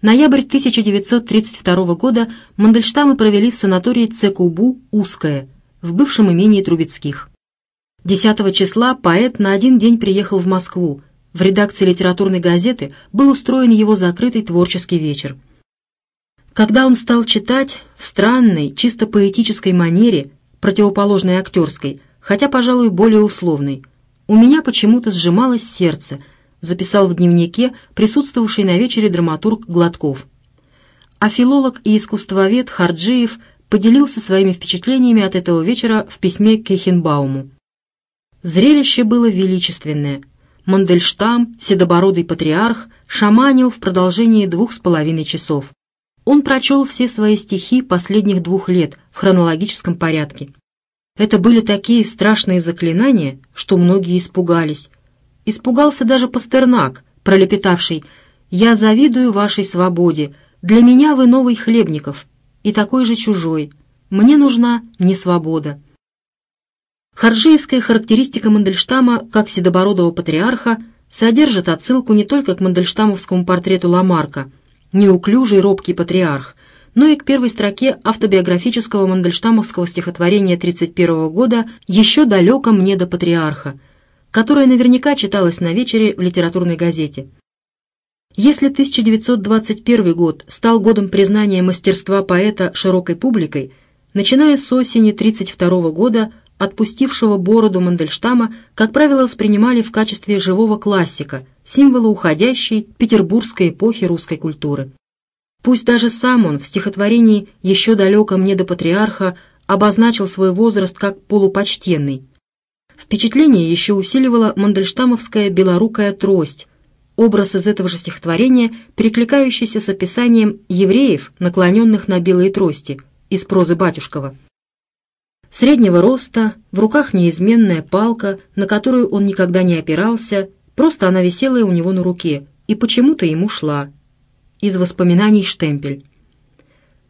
Ноябрь 1932 года Мандельштамы провели в санатории Цекубу «Узкое» в бывшем имении Трубецких. 10 числа поэт на один день приехал в Москву в редакции литературной газеты был устроен его закрытый творческий вечер. Когда он стал читать в странной, чисто поэтической манере, противоположной актерской, хотя, пожалуй, более условной, «У меня почему-то сжималось сердце», записал в дневнике присутствовавший на вечере драматург Гладков. А филолог и искусствовед Харджиев поделился своими впечатлениями от этого вечера в письме к Кехенбауму. Зрелище было величественное – Мандельштам, седобородый патриарх, шаманил в продолжении двух с половиной часов. Он прочел все свои стихи последних двух лет в хронологическом порядке. Это были такие страшные заклинания, что многие испугались. Испугался даже Пастернак, пролепетавший «Я завидую вашей свободе, для меня вы новый Хлебников, и такой же чужой. Мне нужна не свобода». Харжиевская характеристика Мандельштама как седобородого патриарха содержит отсылку не только к мандельштамовскому портрету Ламарка «Неуклюжий робкий патриарх», но и к первой строке автобиографического мандельштамовского стихотворения 1931 года «Еще далеко мне до патриарха», которое наверняка читалось на вечере в литературной газете. Если 1921 год стал годом признания мастерства поэта широкой публикой, начиная с осени 1932 года – отпустившего бороду Мандельштама, как правило, воспринимали в качестве живого классика, символа уходящей петербургской эпохи русской культуры. Пусть даже сам он в стихотворении «Еще далеком не до патриарха» обозначил свой возраст как полупочтенный. Впечатление еще усиливала мандельштамовская белорукая трость, образ из этого же стихотворения, перекликающийся с описанием евреев, наклоненных на белые трости, из прозы Батюшкова среднего роста, в руках неизменная палка, на которую он никогда не опирался, просто она висела у него на руке и почему-то ему шла. Из воспоминаний штемпель.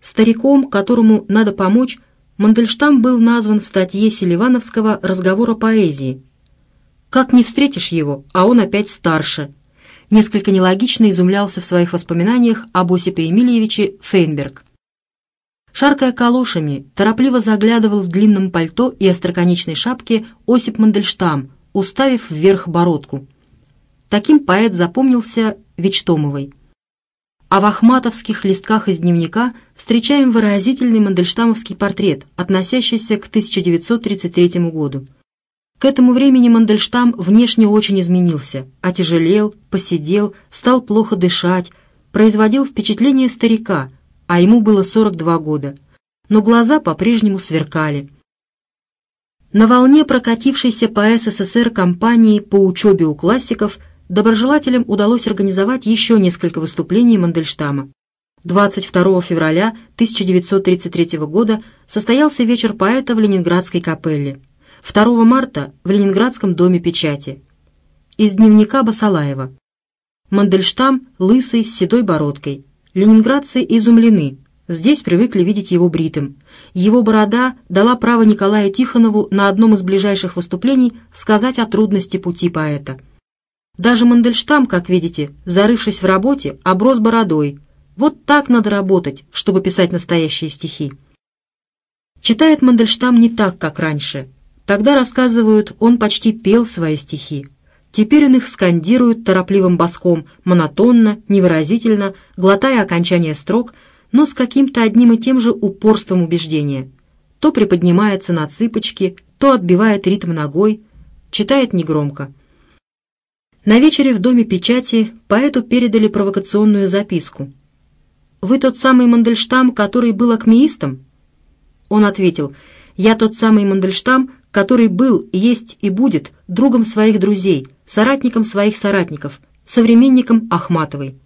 Стариком, которому надо помочь, Мандельштам был назван в статье Селивановского «Разговор о поэзии». «Как не встретишь его, а он опять старше», несколько нелогично изумлялся в своих воспоминаниях об Осипе Емельевиче Фейнберг. Шаркая калошами, торопливо заглядывал в длинном пальто и остроконечной шапке Осип Мандельштам, уставив вверх бородку. Таким поэт запомнился Вечтомовой. А в ахматовских листках из дневника встречаем выразительный мандельштамовский портрет, относящийся к 1933 году. К этому времени Мандельштам внешне очень изменился, отяжелел, посидел, стал плохо дышать, производил впечатление старика, а ему было 42 года, но глаза по-прежнему сверкали. На волне прокатившейся по СССР кампании по учебе у классиков доброжелателям удалось организовать еще несколько выступлений Мандельштама. 22 февраля 1933 года состоялся вечер поэта в Ленинградской капелле. 2 марта в Ленинградском доме печати. Из дневника Басалаева. Мандельштам лысый с седой бородкой. Ленинградцы изумлены. Здесь привыкли видеть его бритым. Его борода дала право Николаю Тихонову на одном из ближайших выступлений сказать о трудности пути поэта. Даже Мандельштам, как видите, зарывшись в работе, оброс бородой. Вот так надо работать, чтобы писать настоящие стихи. Читает Мандельштам не так, как раньше. Тогда, рассказывают, он почти пел свои стихи. Теперь он их скандирует торопливым баском, монотонно, невыразительно, глотая окончание строк, но с каким-то одним и тем же упорством убеждения. То приподнимается на цыпочки, то отбивает ритм ногой, читает негромко. На вечере в Доме печати поэту передали провокационную записку. «Вы тот самый Мандельштам, который был акмеистом?» Он ответил, «Я тот самый Мандельштам, который был, есть и будет другом своих друзей, соратником своих соратников, современником Ахматовой.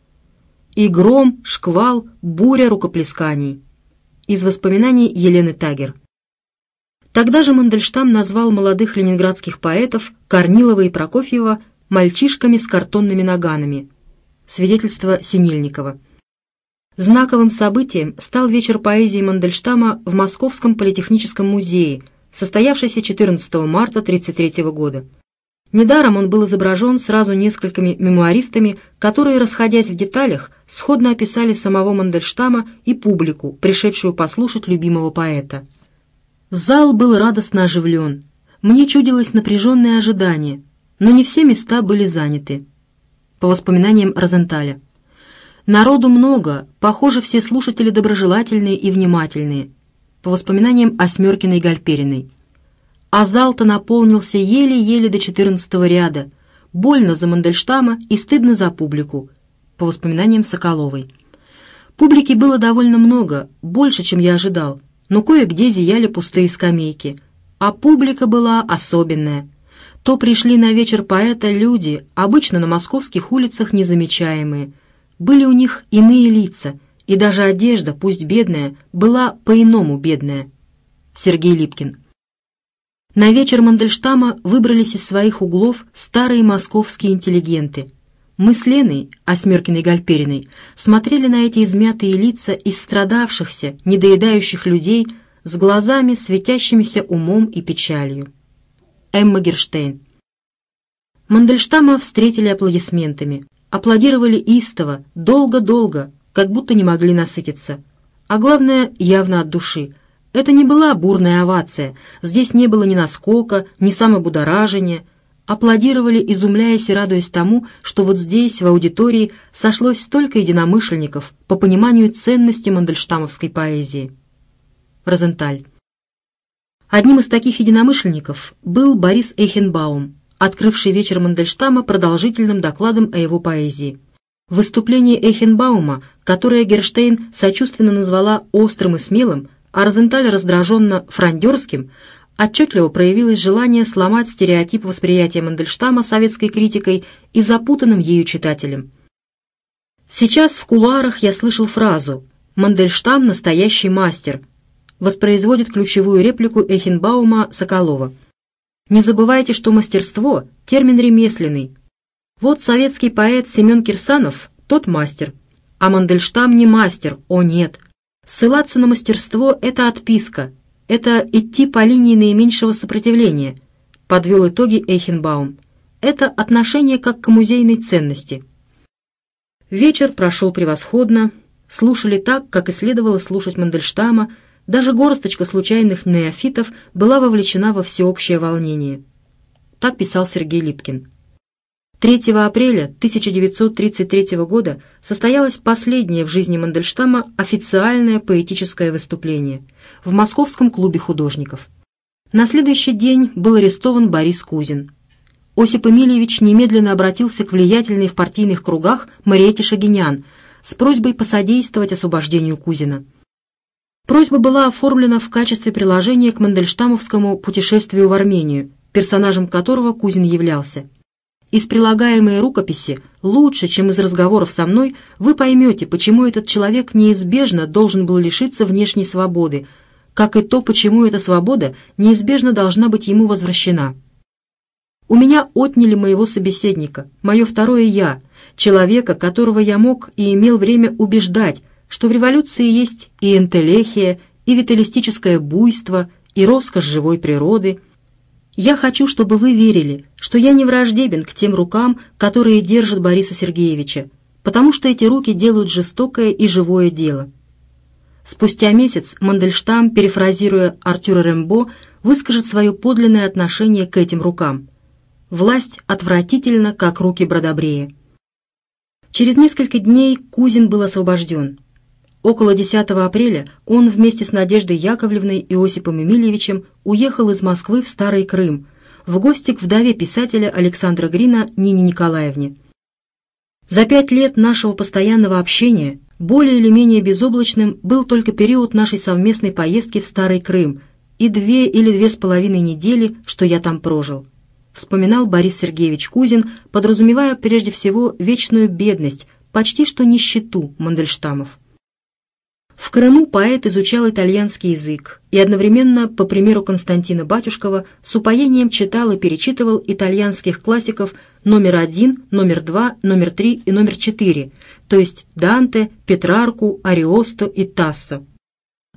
И гром, шквал, буря рукоплесканий. Из воспоминаний Елены Тагер. Тогда же Мандельштам назвал молодых ленинградских поэтов Корнилова и Прокофьева «мальчишками с картонными наганами». Свидетельство Синельникова. Знаковым событием стал вечер поэзии Мандельштама в Московском политехническом музее, состоявшийся 14 марта 1933 года. Недаром он был изображен сразу несколькими мемуаристами, которые, расходясь в деталях, сходно описали самого Мандельштама и публику, пришедшую послушать любимого поэта. Зал был радостно оживлен. Мне чудилось напряженное ожидание, но не все места были заняты. По воспоминаниям Розенталя. Народу много, похоже, все слушатели доброжелательные и внимательные. По воспоминаниям и Гальпериной а зал-то наполнился еле-еле до четырнадцатого ряда. Больно за Мандельштама и стыдно за публику, по воспоминаниям Соколовой. Публики было довольно много, больше, чем я ожидал, но кое-где зияли пустые скамейки. А публика была особенная. То пришли на вечер поэта люди, обычно на московских улицах незамечаемые. Были у них иные лица, и даже одежда, пусть бедная, была по-иному бедная. Сергей Липкин, на вечер Мандельштама выбрались из своих углов старые московские интеллигенты. Мы с Леной, Осмеркиной а Гальпериной, смотрели на эти измятые лица страдавшихся, недоедающих людей с глазами, светящимися умом и печалью. Эмма Герштейн. Мандельштама встретили аплодисментами. Аплодировали истово, долго-долго, как будто не могли насытиться. А главное, явно от души – это не была бурная овация, здесь не было ни наскока, ни самобудоражения. Аплодировали, изумляясь и радуясь тому, что вот здесь, в аудитории, сошлось столько единомышленников по пониманию ценности мандельштамовской поэзии. Розенталь. Одним из таких единомышленников был Борис Эхенбаум, открывший вечер Мандельштама продолжительным докладом о его поэзии. Выступление Эхенбаума, которое Герштейн сочувственно назвала «острым и смелым», а Розенталь раздраженно франдерским отчетливо проявилось желание сломать стереотип восприятия Мандельштама советской критикой и запутанным ею читателем. Сейчас в кулуарах я слышал фразу «Мандельштам – настоящий мастер», воспроизводит ключевую реплику Эхенбаума Соколова. Не забывайте, что мастерство – термин ремесленный. Вот советский поэт Семен Кирсанов – тот мастер. А Мандельштам не мастер, о нет, Ссылаться на мастерство — это отписка, это идти по линии наименьшего сопротивления, подвел итоги Эйхенбаум. Это отношение как к музейной ценности. Вечер прошел превосходно, слушали так, как и следовало слушать Мандельштама, даже горсточка случайных неофитов была вовлечена во всеобщее волнение. Так писал Сергей Липкин. 3 апреля 1933 года состоялось последнее в жизни Мандельштама официальное поэтическое выступление в Московском клубе художников. На следующий день был арестован Борис Кузин. Осип Эмильевич немедленно обратился к влиятельной в партийных кругах Мариете Шагинян с просьбой посодействовать освобождению Кузина. Просьба была оформлена в качестве приложения к Мандельштамовскому путешествию в Армению, персонажем которого Кузин являлся. Из прилагаемой рукописи лучше, чем из разговоров со мной, вы поймете, почему этот человек неизбежно должен был лишиться внешней свободы, как и то, почему эта свобода неизбежно должна быть ему возвращена. У меня отняли моего собеседника, мое второе «я», человека, которого я мог и имел время убеждать, что в революции есть и энтелехия, и виталистическое буйство, и роскошь живой природы – я хочу, чтобы вы верили, что я не враждебен к тем рукам, которые держат Бориса Сергеевича, потому что эти руки делают жестокое и живое дело. Спустя месяц Мандельштам, перефразируя Артюра Рембо, выскажет свое подлинное отношение к этим рукам. «Власть отвратительна, как руки Бродобрея». Через несколько дней Кузин был освобожден – Около 10 апреля он вместе с Надеждой Яковлевной и Осипом Эмильевичем уехал из Москвы в Старый Крым, в гости к вдове писателя Александра Грина Нине Николаевне. За пять лет нашего постоянного общения более или менее безоблачным был только период нашей совместной поездки в Старый Крым и две или две с половиной недели, что я там прожил. Вспоминал Борис Сергеевич Кузин, подразумевая прежде всего вечную бедность, почти что нищету Мандельштамов. В Крыму поэт изучал итальянский язык и одновременно, по примеру Константина Батюшкова, с упоением читал и перечитывал итальянских классиков номер один, номер два, номер три и номер четыре, то есть Данте, Петрарку, Ариосто и Тассо.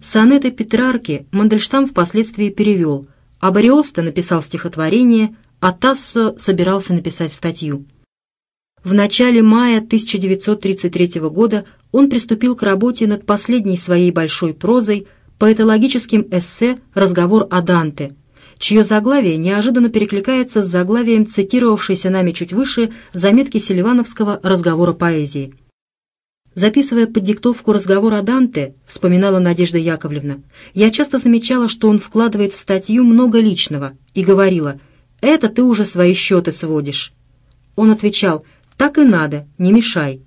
Сонеты Петрарки Мандельштам впоследствии перевел, а Ариосто написал стихотворение, а Тассо собирался написать статью. В начале мая 1933 года он приступил к работе над последней своей большой прозой поэтологическим эссе «Разговор о Данте», чье заглавие неожиданно перекликается с заглавием цитировавшейся нами чуть выше заметки Селивановского «Разговора поэзии». Записывая под диктовку разговор о Данте, вспоминала Надежда Яковлевна, я часто замечала, что он вкладывает в статью много личного и говорила «это ты уже свои счеты сводишь». Он отвечал так и надо, не мешай.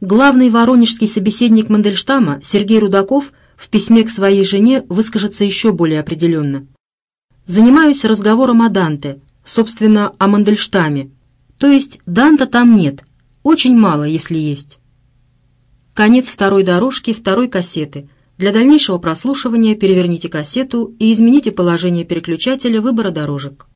Главный воронежский собеседник Мандельштама Сергей Рудаков в письме к своей жене выскажется еще более определенно. «Занимаюсь разговором о Данте, собственно, о Мандельштаме. То есть Данта там нет, очень мало, если есть». Конец второй дорожки второй кассеты. Для дальнейшего прослушивания переверните кассету и измените положение переключателя выбора дорожек.